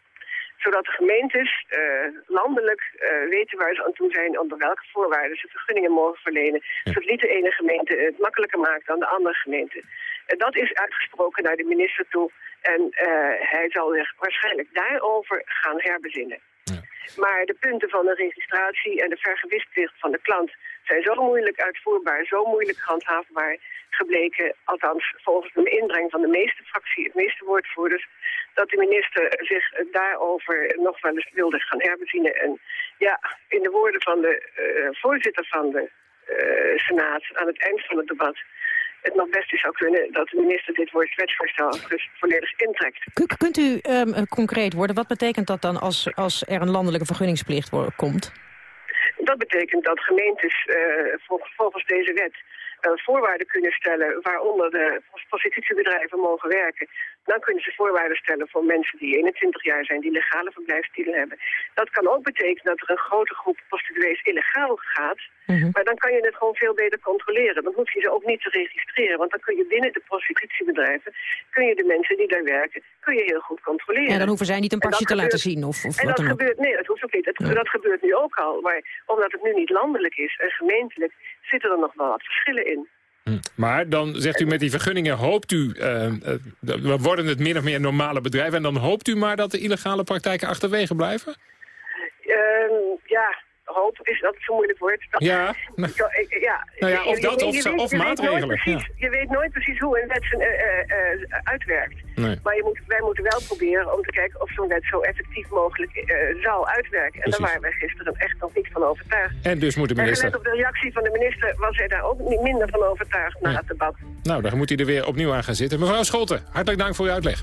Zodat de gemeentes eh, landelijk eh, weten waar ze aan toe zijn... onder welke voorwaarden ze vergunningen mogen verlenen. Zodat niet de ene gemeente het makkelijker maakt dan de andere gemeente. En dat is uitgesproken naar de minister toe. En eh, hij zal zich waarschijnlijk daarover gaan herbezinnen. Maar de punten van de registratie en de vergewisplicht van de klant zijn zo moeilijk uitvoerbaar, zo moeilijk handhaafbaar gebleken, althans volgens de inbreng van de meeste fractie, de meeste woordvoerders, dat de minister zich daarover nog wel eens wilde gaan herbezienen. En ja, in de woorden van de eh, voorzitter van de eh, Senaat aan het eind van het debat, het nog best zou kunnen dat de minister dit woord wetsvoorstel dus volledig intrekt. Kunt u ehm, eh, concreet worden? Wat betekent dat dan als, als er een landelijke vergunningsplicht komt? Dat betekent dat gemeentes eh, vol- volgens deze wet eh, voorwaarden kunnen stellen waaronder de prostitutiebedrijven mogen werken. Dan kunnen ze voorwaarden stellen voor mensen die 21 jaar zijn, die legale verblijfstitel hebben. Dat kan ook betekenen dat er een grote groep prostituees illegaal gaat. Maar dan kan je het gewoon veel beter controleren. Dan hoef je ze ook niet te registreren. Want dan kun je binnen de prostitutiebedrijven, kun je de mensen die daar werken, kun je heel goed controleren. En dan hoeven zij niet een pasje te laten zien of, of en wat dat dan ook. gebeurt, nee, dat hoeft ook niet. Dat, dat gebeurt nu ook al. Maar omdat het nu niet landelijk is en gemeentelijk, zitten er nog wel wat verschillen in. Maar dan zegt u met die vergunningen, hoopt u, eh, eh, we worden het min of meer normale bedrijven... en dan hoopt u maar dat de illegale praktijken achterwege blijven? Ehm, ja, hoop is dat het zo moeilijk wordt. Dat- Ja. Ja. Nou ja, of Je- dat, je- of je weet maatregelen, Je weet nooit precies hoe een wet zijn, eh, eh, eh, uitwerkt. Nee. Maar je moet, wij moeten wel proberen om te kijken of zo'n wet zo effectief mogelijk eh, zou uitwerken. En daar waren wij gisteren echt nog niet van overtuigd. En dus moet de En minister... gelet op de reactie van de minister was hij daar ook niet minder van overtuigd na het debat. Nou, daar moet hij er weer opnieuw aan gaan zitten. Mevrouw Scholten, hartelijk dank voor uw uitleg.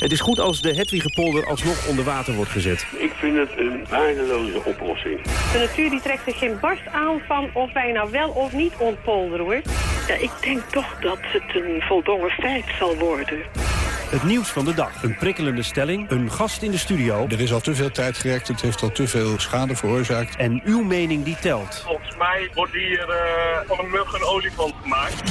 Het is goed als de Hedwigepolder alsnog onder water wordt gezet. Ik vind het een waardeloze oplossing. De natuur die trekt er geen barst aan van of wij nou wel of niet ontpolderen hoor. Ja, ik denk toch dat het een voldongen feit zal worden. Het nieuws van de dag. Een prikkelende stelling, een gast in de studio. Er is al te veel tijd gerekt, het heeft al te veel schade veroorzaakt. En uw mening die telt. Volgens mij wordt hier eh, van een mug een olifant gemaakt.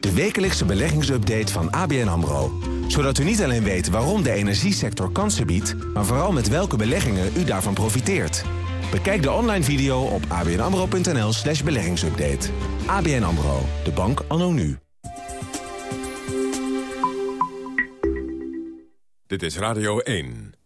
De wekelijkse beleggingsupdate van ABN AMRO. Zodat u niet alleen weet waarom de energiesector kansen biedt... maar vooral met welke beleggingen u daarvan profiteert. Bekijk de online video op abnamro.nl slash beleggingsupdate. ABN AMRO, de bank anno nu. Dit is Radio 1.